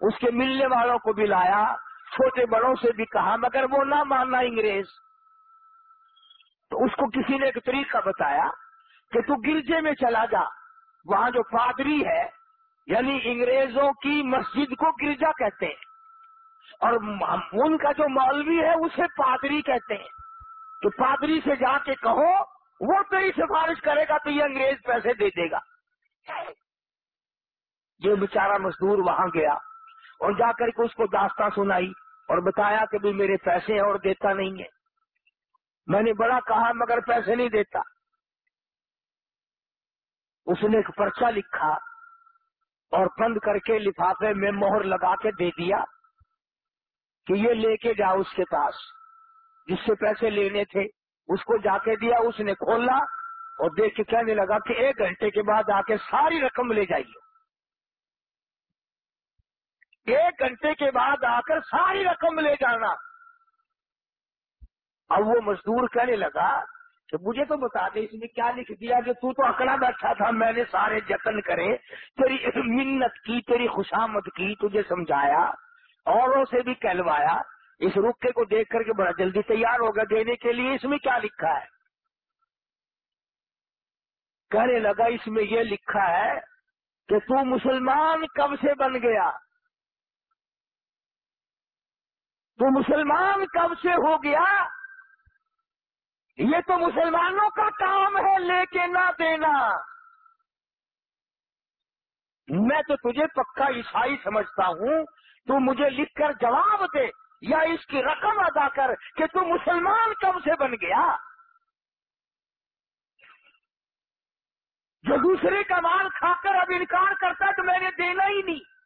اس کے ملنے والوں کو بھی لایا، چھوٹے بڑوں سے بھی کہا، مگر وہ نہ ماننا انگریز۔ تو اس کو کسی نے ایک طریقہ بتایا کہ تو گرجے میں چلا جا۔ وہاں جو پادری ہے یعنی انگریزوں کی مسجد کو گرجا کہتے ہیں۔ اور ان کا جو مولوی ہے، اسے پادری کہتے ہیں۔ کہ پادری سے جا کے کہو، وہ تیری سفارش کرے گا تو یہ انگریز پیسے دے دے گا۔ یہ بیچارہ مزدور وہاں گیا اور جا کر کے اس کو داستان سنائی اور بتایا کہ بھی میرے پیسے اور دیتا نہیں ہے۔ میں نے بڑا کہا، مگر پیسے نہیں دیتا۔ اس نے ایک پرچہ لکھا اور بند کر کے لفافے میں مہر لگا کے دے دیا کہ یہ لے کے جاؤ اس کے پاس۔ جس سے پیسے لینے تھے، اس کو جا کے دیا، اس نے کھولا اور دیکھ کے کہنے لگا کہ ایک گھنٹے کے بعد آ کے ساری رقم لے جائیے۔ ایک گھنٹے کے بعد آ کر ساری رقم لے جانا۔ اب وہ مزدور کہنے لگا کہ مجھے تو بتا دے، اس نے کیا لکھ دیا کہ تو تو اکڑا بیٹھا تھا، میں نے سارے جتن کرے، تیری منت کی، تیری خوشامد کی، تجھے سمجھایا، اوروں سے بھی کہلوایا۔ اس رکے کو دیکھ کر کے بڑا جلدی تیار ہوگا دینے کے لیے، اس میں کیا لکھا ہے؟ کہنے لگا، اس میں یہ لکھا ہے کہ تو مسلمان کب سے بن گیا؟ تو مسلمان کب سے ہو گیا؟ یہ تو مسلمانوں کا کام ہے لے کے نہ دینا۔ میں تو تجھے پکا عیسائی سمجھتا ہوں، تو مجھے لکھ کر جواب دے۔ یا اس کی رقم ادا کر کہ تو مسلمان کب سے بن گیا؟ جو دوسرے کا مال کھا کر اب انکار کرتا تو میں نے دینا ہی نہیں۔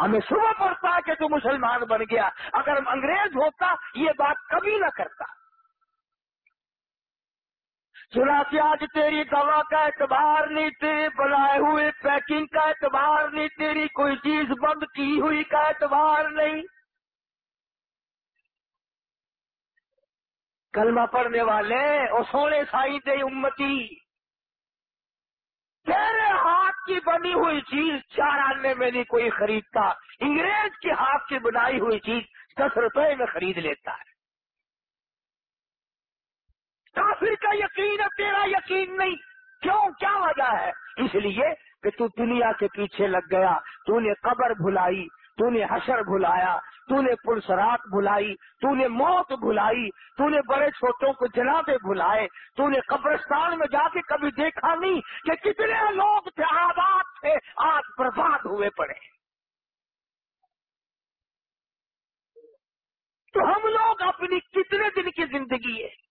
ہمیں صبح پڑتا کہ تو مسلمان بن گیا۔ اگر انگریز ہوتا، یہ بات کبھی نہ کرتا۔ سنا کہ آج تیری گوا کا اعتبار نہیں، تیرے بنائے ہوئے پیکنگ کا اعتبار نہیں، تیری کوئی چیز بند کی ہوئی کا اعتبار نہیں۔ کلمہ پڑھنے والے، اور سونے سائی دے امتی، تیرے ہاتھ کی بنی ہوئی چیز چار آنے میں نہیں کوئی خریدتا۔ انگریز کے ہاتھ کی بنائی ہوئی چیز دس روپے میں خرید لیتا ہے۔ کافر کا یقین ہے، تیرا یقین نہیں۔ کیوں؟ کیا وجہ ہے؟ اس لیے کہ تو دنیا کے پیچھے لگ گیا، تو نے قبر بھلائی، تو نے حشر بھلایا، تو نے پلسرات بھلائی، تو نے موت بھلائی، تو نے بڑے چھوٹوں کو جنابے بھلائے، تو نے قبرستان میں جا کے کبھی دیکھا نہیں کہ کتنے لوگ تھے آباد تھے، آج برباد ہوئے پڑے۔ تو ہم لوگ اپنی کتنے دن کی زندگی ہے؟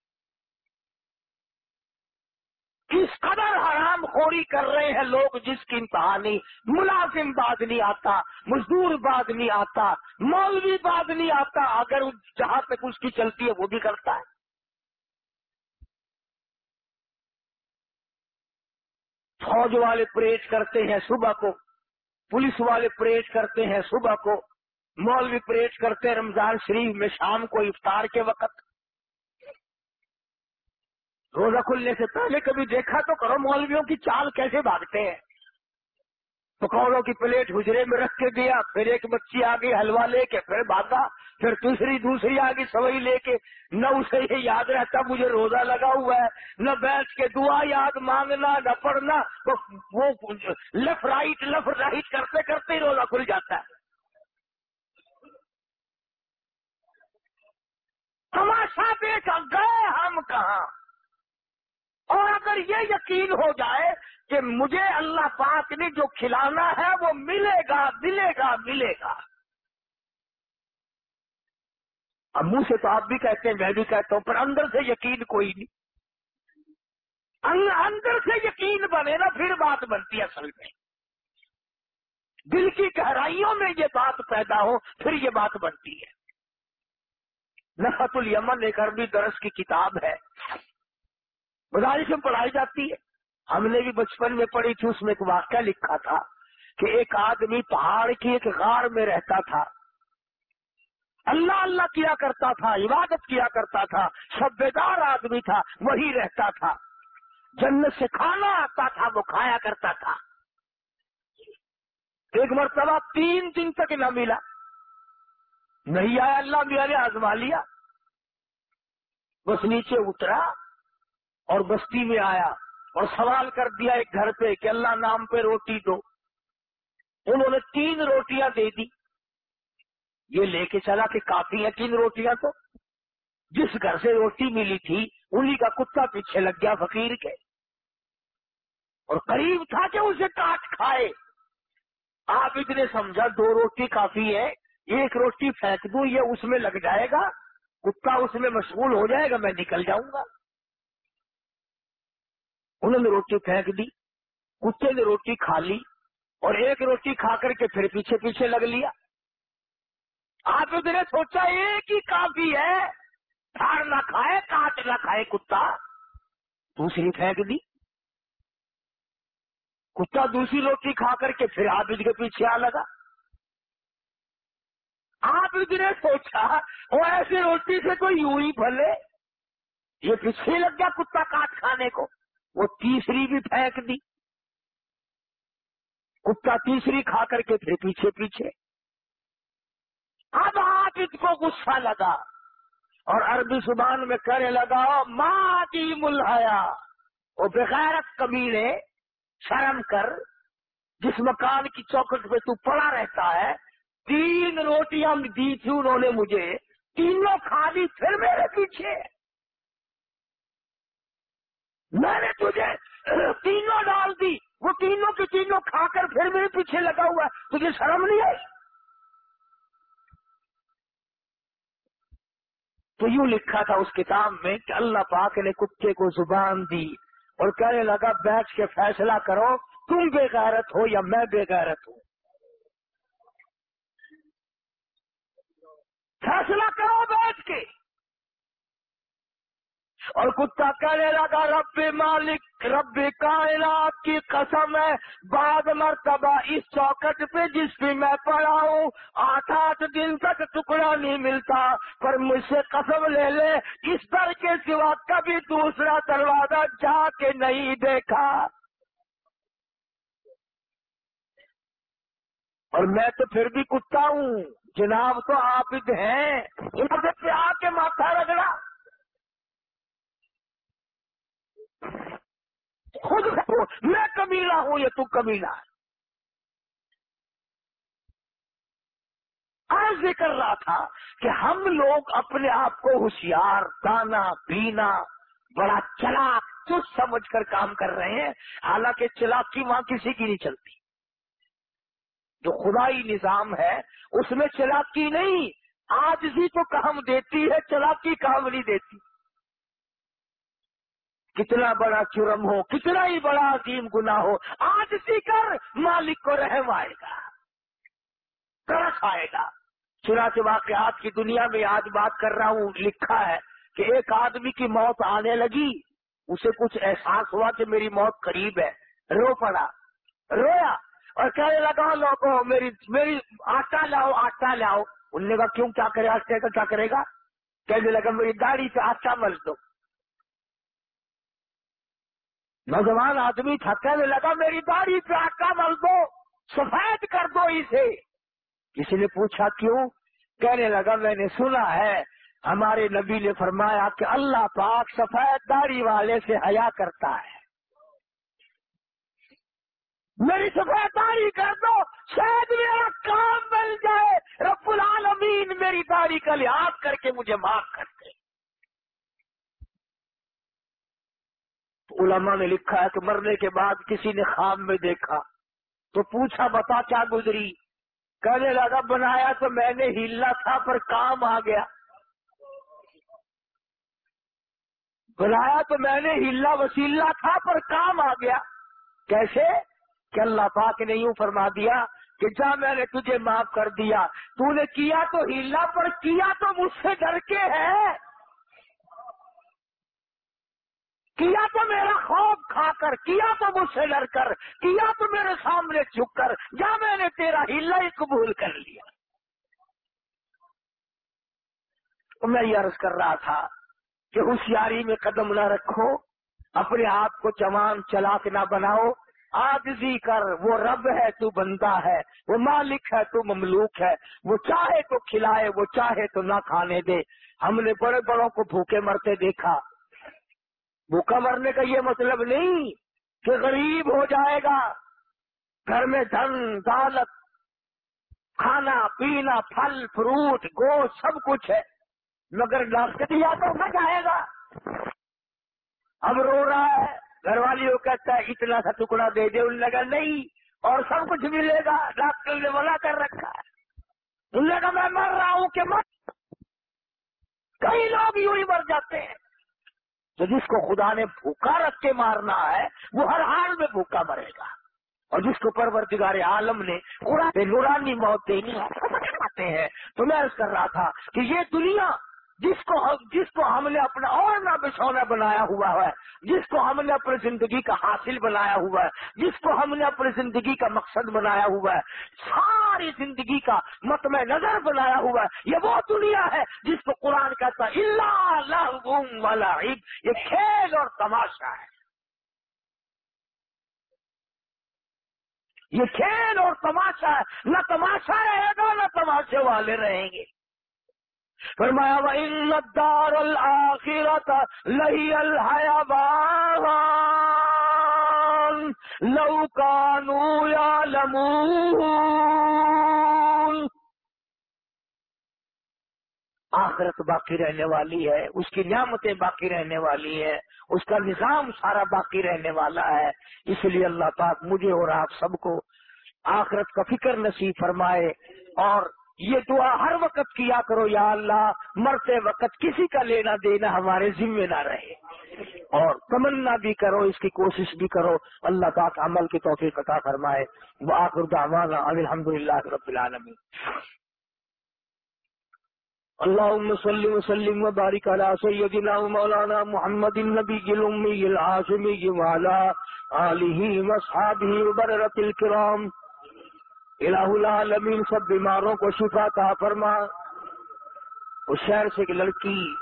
کس قدر حرام خوری کر رہے ہیں لوگ جس کی انتہا نہیں ملازم باد نہیں آتا، مزدور بعد نہیں آتا، مولوی بعد نہیں آتا، اگر جہاں تک اس کی چلتی ہے وہ بھی کرتا ہے۔ فوج والے پریڈ کرتے ہیں صبح کو، پولیس والے پریڈ کرتے ہیں صبح کو، مولوی پریڈ کرتے ہیں رمضان شریف میں شام کو، افطار کے وقت۔ روزہ کھلنے سے پہلے کبھی دیکھا تو کرو، مولویوں کی چال کیسے بھاگتے ہیں؟ پکوڑوں کی پلیٹ حجرے میں رکھ کے دیا، پھر ایک بچی آگے حلوا لے کے پھر بھاگا، پھر دوسری دوسری گئی، سوئی لے کے۔ نہ اسے یہ یاد رہتا مجھے روزہ لگا ہوا ہے، نہ بیٹھ کے دعا یاد مانگنا، نہ پڑھنا، وہ لیفٹ رائٹ لیفٹ رائٹ کرتے کرتے ہی روزہ کھل جاتا ہے۔ تماشا دیکھ گئے ہم کہاں؟ اور اگر یہ یقین ہو جائے کہ مجھے اللہ پاک نے جو کھلانا ہے وہ ملے گا ملے گا ملے گا۔ امو سے تو آپ بھی کہتے ہیں، میں بھی کہتا ہوں، پر اندر سے یقین کوئی نہیں۔ اندر سے یقین بنے نا، پھر بات بنتی ہے اصل میں۔ دل کی گہرائیوں میں یہ بات پیدا ہو، پھر یہ بات بنتی ہے۔ نفت الیمن ایک عربی درس کی کتاب ہے۔ مدارس میں پڑھائی جاتی ہے۔ ہم نے بھی بچپن میں پڑھی تھی، اس میں ایک واقعہ لکھا تھا کہ ایک آدمی پہاڑ کی ایک غار میں رہتا تھا۔ اللہ اللہ کیا کرتا تھا، عبادت کیا کرتا تھا سب آدمی تھا، وہی رہتا تھا۔ جنت سے کھانا آتا تھا، وہ کھایا کرتا تھا۔ ایک مرتبہ تین دن تک نہ ملا۔ نہیں آیا اللہ میاں نے آزما لیا۔ بس نیچے اترا۔ اور بستی میں آیا اور سوال کر دیا ایک گھر پہ کہ اللہ نام پہ روٹی دو۔ انہوں نے تین روٹیاں دے دی۔ یہ لے کے چلا کہ کافی ہے تین روٹیاں تو۔ جس گھر سے روٹی ملی تھی، انہی کا کتا پیچھے لگ گیا فقیر کے۔ اور قریب تھا کہ اسے کاٹ کھائے۔ آپ اتنے سمجھا، دو روٹی کافی ہے، ایک روٹی پھینک دوں، یہ اس میں لگ جائے گا، کتا اس میں مشغول ہو جائے گا، میں نکل جاؤں گا۔ انہوں نے روٹی پھینک دی، کتے نے روٹی کھا لی اور ایک روٹی کھا کر کے پھر پیچھے پیچھے لگ لیا۔ آپ نے سوچا ایک ہی کافی ہے، پھاڑ نہ کھائے کاٹ نہ کھائے کتا۔ دوسری پھینک دی۔ کتا دوسری روٹی کھا کر کے پھر آپ کے پیچھے آ لگا۔ آپ نے سوچا، وہ ایسی روٹی سے کوئی یوں ہی پھلے۔ یہ پیچھے لگ گیا کتا کاٹ کھانے کو۔ وہ تیسری بھی پھینک دی۔ کتا تیسری کھا کر کے پھر پیچھے پیچھے۔ اب آپ اس کو غصہ لگا اور عربی زبان میں کرنے لگا ماں کی ملحیا۔ وہ بغیرت کبیرے شرم کر، جس مکان کی چوکٹ پہ تو پڑا رہتا ہے، تین روٹیاں دی تھی انہوں نے مجھے، تینوں کھا لی پھر میرے پیچھے۔ میں نے تجھے تینوں ڈال دی، وہ تینوں کی تینوں کھا کر پھر میرے پیچھے لگا ہوا تجھے شرم نہیں آئی؟ تو یوں لکھا تھا اس کتاب میں کہ اللہ پاک نے کتے کو زبان دی اور کہنے لگا، بیٹھ کے فیصلہ کرو، تم بے غیرت ہو یا میں بے غیرت ہوں؟ فیصلہ کرو بیٹھ کے۔ اور کتا کہنے لگا رب مالک رب کائنات کی قسم ہے، بعد مرتبہ اس چوکٹ پہ جس پہ میں پڑا ہوں، آٹھ آٹھ دن تک ٹکڑا نہیں ملتا، پر مجھ سے قسم لے لے، اس طرح کے سوا کبھی دوسرا دروازہ جا کے نہیں دیکھا۔ اور میں تو پھر بھی کتا ہوں، جناب تو آپ ہیں پہ آ کے ماتھا رگڑا۔ خود میں کبیلا ہوں یہ تو کبیلا ہے؟ آج کر رہا تھا کہ ہم لوگ اپنے آپ کو ہوشیار، دانا پینا بڑا چلاک چست سمجھ کر کام کر رہے ہیں، حالانکہ چلاکی وہاں کسی کی نہیں چلتی۔ جو خدائی نظام ہے، اس میں چلاکی نہیں، آج بھی تو کام دیتی ہے، چلاکی کام نہیں دیتی۔ کتنا بڑا چرم ہو، کتنا ہی بڑا عظیم گنا ہو، آج کر مالک کو رحم آئے گا کرس آئے گا۔ چنا کے واقعات کی دنیا میں آج بات کر رہا ہوں، لکھا ہے کہ ایک آدمی کی موت آنے لگی، اسے کچھ احساس ہوا کہ میری موت قریب ہے۔ رو پڑا، رویا اور کہنے لگا، لوگوں، میری میری، آٹا لاؤ آٹا لاؤ۔ ان نے کہا، کیوں، کیا کرے، آٹے کا کیا کرے گا؟ کہنے لگا، میری گاڑی سے آٹا مل دو۔ نوجوان آدمی تھا کہنے لگا، میری داڑھی پہ آٹا مل دو، سفید کر دو اسے۔ کسی نے پوچھا کیوں؟ کہنے لگا، میں نے سنا ہے، ہمارے نبی نے فرمایا کہ اللہ پاک سفید داڑھی والے سے حیا کرتا ہے۔ میری سفید داڑھی کر دو، شاید میرا کام مل جائے۔ رب العالمین میری داڑھی کا لحاظ کر کے مجھے معاف کر دے۔ علماء نے لکھا ہے کہ مرنے کے بعد کسی نے خواب میں دیکھا تو پوچھا، بتا کیا گزری؟ کہنے لگا، بنایا تو میں نے ہلنا تھا پر کام آ گیا۔ بنایا تو میں نے ہلا وسیلہ تھا پر کام آ گیا۔ کیسے؟ کہ اللہ پاک نے یوں فرما دیا کہ جا، میں نے تجھے معاف کر دیا۔ تو نے کیا تو ہلا پر کیا تو مجھ سے ڈر کے ہے؟ کیا تو میرا خوف کھا کر، کیا تو مجھ سے لڑ کر، کیا تو میرے سامنے چک کر، یا میں نے تیرا ہلا ہی قبول کر لیا؟ تو میں یہ عرض کر رہا تھا کہ ہوشیاری میں قدم نہ رکھو، اپنے آپ کو جوان چلاک نہ بناؤ آجزی کر، وہ رب ہے تو بندہ ہے، وہ مالک ہے تو مملوک ہے، وہ چاہے تو کھلائے، وہ چاہے تو نہ کھانے دے۔ ہم نے بڑے بڑوں کو بھوکے مرتے دیکھا بھوکا مرنے کا یہ مطلب نہیں کہ غریب ہو جائے گا۔ گھر میں دھن، دولت، کھانا، پینا، پھل، فروٹ، گوشت، سب کچھ ہے۔ مگر ڈاکٹر دیا تو نہ جائے گا۔ اب رو رہا ہے، گھر والی وہ کہتا ہے، اتنا سا ٹکڑا دے دے، ان لگا نہیں، اور سب کچھ ملے گا۔ ڈاکٹر نے منع کر رکھا ہے۔ ان لگا میں مر رہا ہوں کہ مر۔ کئی لوگ یوں ہی مر جاتے ہیں۔ تو جس کو خدا نے بھوکا رکھ کے مارنا ہے، وہ ہر حال میں بھوکا مرے گا۔ اور جس کو پروردگار عالم نے نورانی موت دینی ہے ہیں۔ تو میں عرض کر رہا تھا کہ یہ دنیا جس کو جس کو ہم نے اپنا اور نہ بچھونا بنایا ہوا ہے، جس کو ہم نے اپنی زندگی کا حاصل بنایا ہوا ہے، جس کو ہم نے اپنی زندگی کا مقصد بنایا ہوا ہے، ساری زندگی کا متم نظر بنایا ہوا ہے۔ یہ وہ دنیا ہے جس کو قرآن کہتا ہے اللہ والا یہ کھیل اور تماشا ہے۔ یہ کھیل اور تماشا ہے۔ نہ تماشا رہے گا، نہ تماشے والے رہیں گے۔ فرمایا الدار الآخرت لہی الحیوان لو کانو یا آخرت باقی رہنے والی ہے، اس کی نعمتیں باقی رہنے والی ہیں اس کا نظام سارا باقی رہنے والا ہے۔ اس لیے اللہ پاک مجھے اور آپ سب کو آخرت کا فکر نصیب فرمائے اور یہ دعا ہر وقت کیا کرو یا اللہ، مرتے وقت کسی کا لینا دینا ہمارے ذمے نہ رہے۔ اور تمنا بھی کرو، اس کی کوشش بھی کرو۔ اللہ پاک عمل کی توفیق عطا فرمائے۔ وہ آخر دعوانا الحمد للہ رب العالمین۔ اللهم صل وسلم وبارك على سيدنا ومولانا محمد النبي الأمي العاصمي وعلى آله وصحابه وبررة الكرام الہ العالمین سب بیماروں کو شفا کا فرما۔ اس شہر سے ایک لڑکی،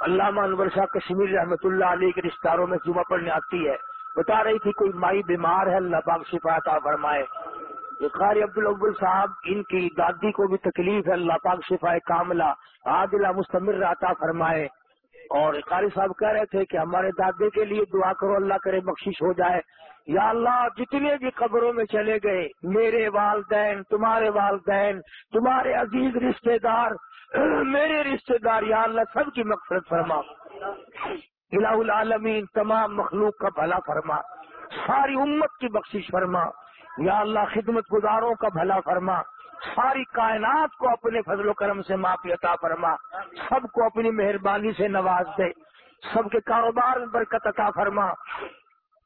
علامہ انور شاہ کشمیر رحمت اللہ علیہ کے رشتاروں میں جمعہ پڑھنے آتی ہے۔ بتا رہی تھی کوئی مائی بیمار ہے، اللہ پاک شفا کا فرمائے۔ قاری عبد العبل صاحب، ان کی دادی کو بھی تکلیف ہے، اللہ پاک شفا کاملہ، عادلہ مستمر عطا فرمائے۔ اور قاری صاحب کہہ رہے تھے کہ ہمارے دادے کے لیے دعا کرو، اللہ کرے بخشش ہو جائے۔ یا اللہ، جتنے بھی قبروں میں چلے گئے، میرے والدین، تمہارے والدین، تمہارے عزیز رشتہ دار، میرے رشتہ دار، یا اللہ، سب کی مقصد فرما۔ الہ العالمین، تمام مخلوق کا بھلا فرما۔ ساری امت کی بخشش فرما۔ یا اللہ، خدمت گزاروں کا بھلا فرما۔ ساری کائنات کو اپنے فضل و کرم سے معافی عطا فرما۔ سب کو اپنی مہربانی سے نواز دے۔ سب کے کاروبار میں برکت عطا فرما۔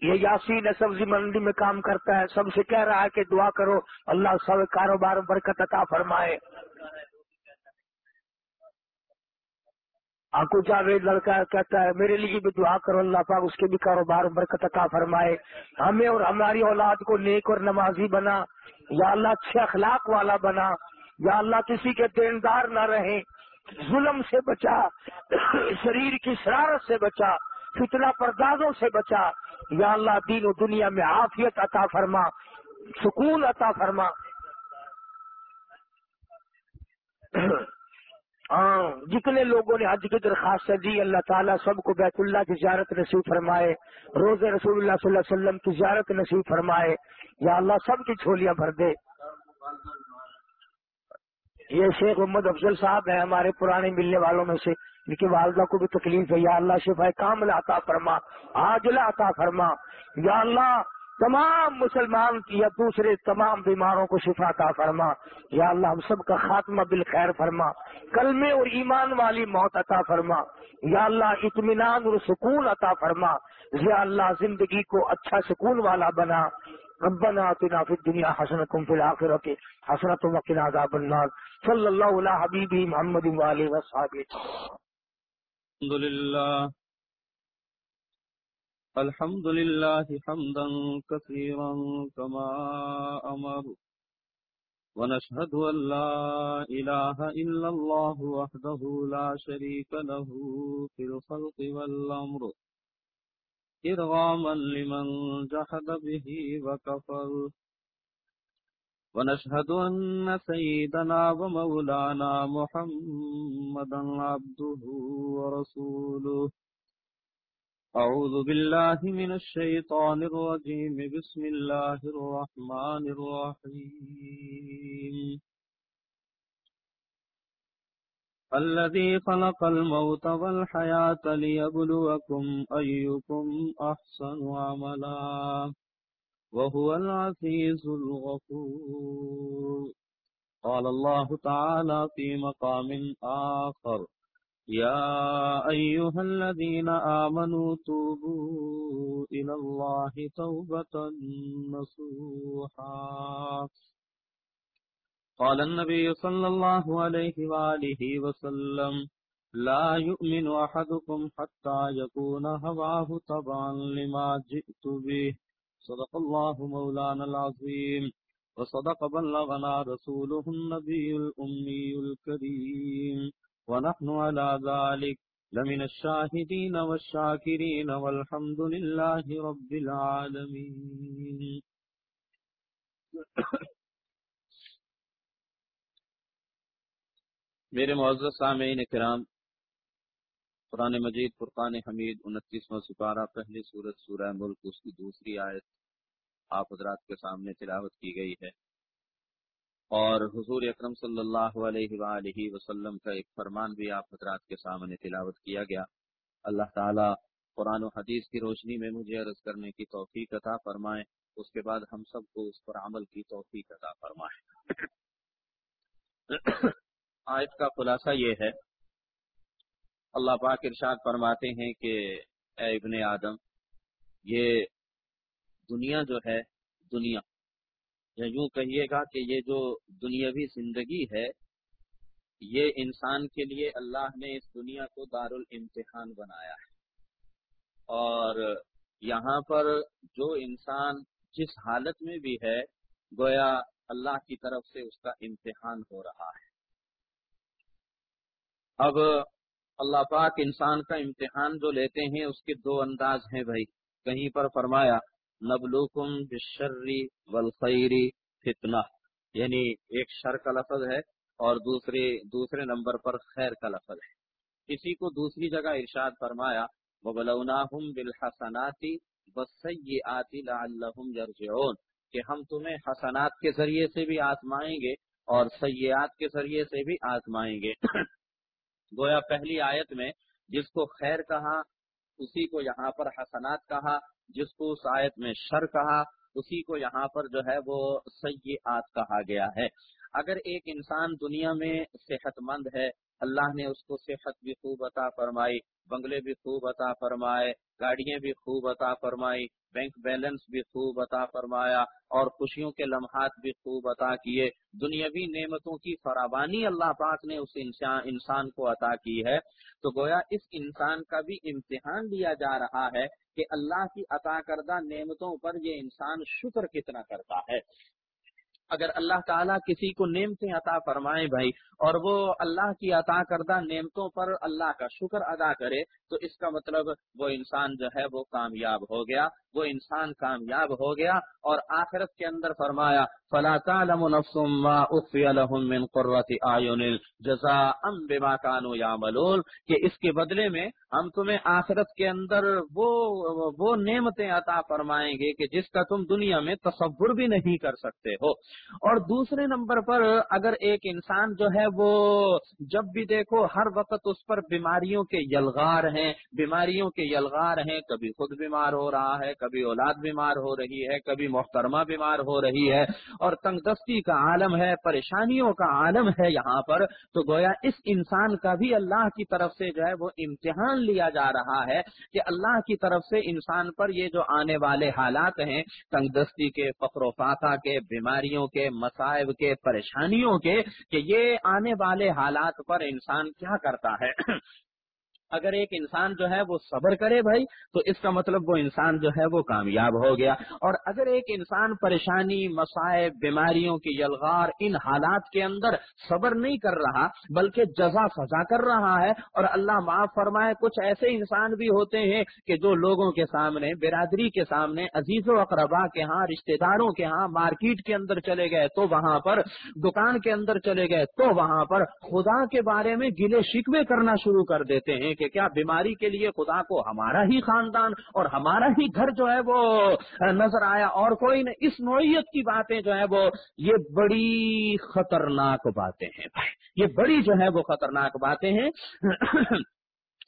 یہ یاسین سبزی منڈی میں کام کرتا ہے۔ سب سے کہہ رہا ہے کہ دعا کرو، اللہ سب کاروبار برکت عطا فرمائے۔ آنکھوں جاوید لڑکا کہتا ہے، میرے لیے بھی دعا کرو، اللہ پاک اس کے بھی کاروبار برکت عطا فرمائے۔ ہمیں اور ہماری اولاد کو نیک اور نمازی بنا۔ یا اللہ اچھے اخلاق والا بنا۔ یا اللہ کسی کے دیندار نہ رہے۔ ظلم سے بچا، شریر کی شرارت سے بچا فتنا پردازوں سے بچا۔ یا اللہ دین و دنیا میں عافیت عطا فرما، سکون عطا فرما۔ ہاں جتنے لوگوں نے حج کی درخواست دی، اللہ تعالیٰ سب کو بیت اللہ کی زیارت نصیب فرمائے روز رسول اللہ صلی اللہ علیہ وسلم کی زیارت نصیب فرمائے، یا اللہ سب کی چھولیاں بھر دے۔ یہ شیخ محمد افضل صاحب ہیں ہمارے پرانے ملنے والوں میں سے، ان کی والدہ کو بھی تکلیف ہے، یا اللہ شفا کامل عطا فرما آجلا عطا فرما۔ یا اللہ تمام مسلمان کی یا دوسرے تمام بیماروں کو شفا عطا فرما۔ یا اللہ، ہم سب کا خاتمہ بالخیر فرما۔ کلمے اور ایمان والی موت عطا فرما۔ یا اللہ، اطمینان اور سکون عطا فرما۔ یا اللہ، زندگی کو اچھا سکون والا بنا۔ ربنا آتنا في الدنيا حسنة في الآخرة حسنة وقنا عذاب النار۔ صلى الله على حبيبه محمد وآله وصحبه الحمد لله الحمد لله حمدا كثيرا كما أمر. ونشهد أن لا إله إلا الله وحده لا شريك له في الخلق والأمر. إرغاما لمن جحد به وكفر. ونشهد أن سيدنا ومولانا محمدا عبده ورسوله. أعوذ بالله من الشيطان الرجيم. بسم الله الرحمن الرحيم. الذي خلق الموت والحياة ليبلوكم أيكم أحسن عملا. وهو العزيز الغفور. قال الله تعالى في مقام آخر. يا أيها الذين آمنوا توبوا إلى الله توبة نصوحا. قال النبي صلى الله عليه وآله وسلم، لا يؤمن أحدكم حتى يكون هواه طبعا لما جئت به. صدق الله مولانا العظيم. وصدق بلغنا رسوله النبي الأمي الكريم. ونحن على ذلك لمن الشاهدين والشاكرين والحمد لله رب العالمين. میرے معزز سامعین کرام، قرآن مجید، فرقان حمید، انتیسواں سپارہ، پہلی صورت سورہ ملک، اس کی دوسری آیت آپ حضرات کے سامنے تلاوت کی گئی ہے۔ اور حضور اکرم صلی اللہ علیہ وآلہ وسلم کا ایک فرمان بھی آپ حضرات کے سامنے تلاوت کیا گیا۔ اللہ تعالی قرآن و حدیث کی روشنی میں مجھے عرض کرنے کی توفیق عطا فرمائے۔ اس کے بعد ہم سب کو اس پر عمل کی توفیق عطا فرمائے۔ آیت کا خلاصہ یہ ہے، اللہ پاک ارشاد فرماتے ہیں کہ اے ابن آدم، یہ دنیا جو ہے، دنیا یا یوں کہیے گا کہ یہ جو دنیاوی زندگی ہے، یہ انسان کے لیے اللہ نے اس دنیا کو دار الامتحان بنایا ہے۔ اور یہاں پر جو انسان جس حالت میں بھی ہے، گویا اللہ کی طرف سے اس کا امتحان ہو رہا ہے۔ اب اللہ پاک انسان کا امتحان جو لیتے ہیں، اس کے دو انداز ہیں بھائی۔ کہیں پر فرمایا نبلوکم بشری والخیری فتنہ یعنی ایک شر کا لفظ ہے اور دوسرے دوسرے نمبر پر خیر کا لفظ ہے۔ اسی کو دوسری جگہ ارشاد فرمایا وبلوناہم بالحسناتی والسیئاتی لعلہم یرجعون کہ ہم تمہیں حسنات کے ذریعے سے بھی آزمائیں گے اور سیئات کے ذریعے سے بھی آزمائیں گے۔ گویا پہلی آیت میں جس کو خیر کہا، اسی کو یہاں پر حسنات کہا جس کو اس آیت میں شر کہا، اسی کو یہاں پر جو ہے وہ سیئات کہا گیا ہے۔ اگر ایک انسان دنیا میں صحت مند ہے، اللہ نے اس کو صحت بھی خوب عطا فرمائی، بنگلے بھی خوب عطا فرمائے، گاڑیاں بھی خوب عطا فرمائی بینک بیلنس بھی خوب عطا فرمایا اور خوشیوں کے لمحات بھی خوب عطا کیے۔ دنیاوی نعمتوں کی فراوانی اللہ پاک نے اس انسان انسان کو عطا کی ہے۔ تو گویا اس انسان کا بھی امتحان لیا جا رہا ہے کہ اللہ کی عطا کردہ نعمتوں پر یہ انسان شکر کتنا کرتا ہے۔ اگر اللہ تعالیٰ کسی کو نعمتیں عطا فرمائے بھائی اور وہ اللہ کی عطا کردہ نعمتوں پر اللہ کا شکر ادا کرے، تو اس کا مطلب وہ انسان جو ہے وہ کامیاب ہو گیا، وہ انسان کامیاب ہو گیا اور آخرت کے اندر فرمایا، فلا تعلم نفس ما اخفي لهم من قرة اعين جزاء بما كانوا يعملون، کہ اس کے بدلے میں ہم تمہیں آخرت کے اندر وہ وہ نعمتیں عطا فرمائیں گے کہ جس کا تم دنیا میں تصور بھی نہیں کر سکتے ہو۔ اور دوسرے نمبر پر اگر ایک انسان جو ہے وہ جب بھی دیکھو ہر وقت اس پر بیماریوں کے یلغار ہیں، بیماریوں کے یلغار ہیں، کبھی خود بیمار ہو رہا ہے، کبھی اولاد بیمار ہو رہی ہے، کبھی محترمہ بیمار ہو رہی ہے اور تنگ دستی کا عالم ہے، پریشانیوں کا عالم ہے یہاں پر، تو گویا اس انسان کا بھی اللہ کی طرف سے جو ہے وہ امتحان لیا جا رہا ہے کہ اللہ کی طرف سے انسان پر یہ جو آنے والے حالات ہیں تنگ دستی کے، فقر و فاقہ کے، بیماریوں کے مسائب کے پریشانیوں کے کہ یہ آنے والے حالات پر انسان کیا کرتا ہے۔ *clears throat* اگر ایک انسان جو ہے وہ صبر کرے بھائی، تو اس کا مطلب وہ انسان جو ہے وہ کامیاب ہو گیا۔ اور اگر ایک انسان پریشانی مسائب بیماریوں کی یلغار ان حالات کے اندر صبر نہیں کر رہا، بلکہ جزا سزا کر رہا ہے، اور اللہ معاف فرمائے، کچھ ایسے انسان بھی ہوتے ہیں کہ جو لوگوں کے سامنے، برادری کے سامنے، عزیز و اقربا کے ہاں رشتے داروں کے ہاں مارکیٹ کے اندر چلے گئے تو وہاں پر، دکان کے اندر چلے گئے تو وہاں پر خدا کے بارے میں گلے شکوے کرنا شروع کر دیتے ہیں کہ کیا بیماری کے لیے خدا کو ہمارا ہی خاندان اور ہمارا ہی گھر جو ہے وہ نظر آیا اور کوئی نہیں اس نوعیت کی باتیں جو ہے وہ، یہ بڑی خطرناک باتیں ہیں بھائی، یہ بڑی جو ہے وہ خطرناک باتیں ہیں۔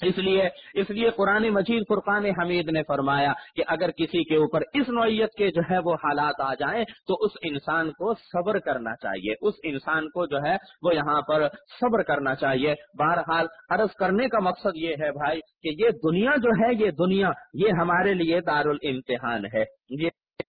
اس لیے اس لیے قرآن مجید فرقان حمید نے فرمایا کہ اگر کسی کے اوپر اس نوعیت کے جو ہے وہ حالات آ جائیں تو اس انسان کو صبر کرنا چاہیے۔ اس انسان کو جو ہے وہ یہاں پر صبر کرنا چاہیے۔ بہرحال عرض کرنے کا مقصد یہ ہے بھائی کہ یہ دنیا جو ہے، یہ دنیا، یہ ہمارے لیے دار الامتحان ہے۔ یہ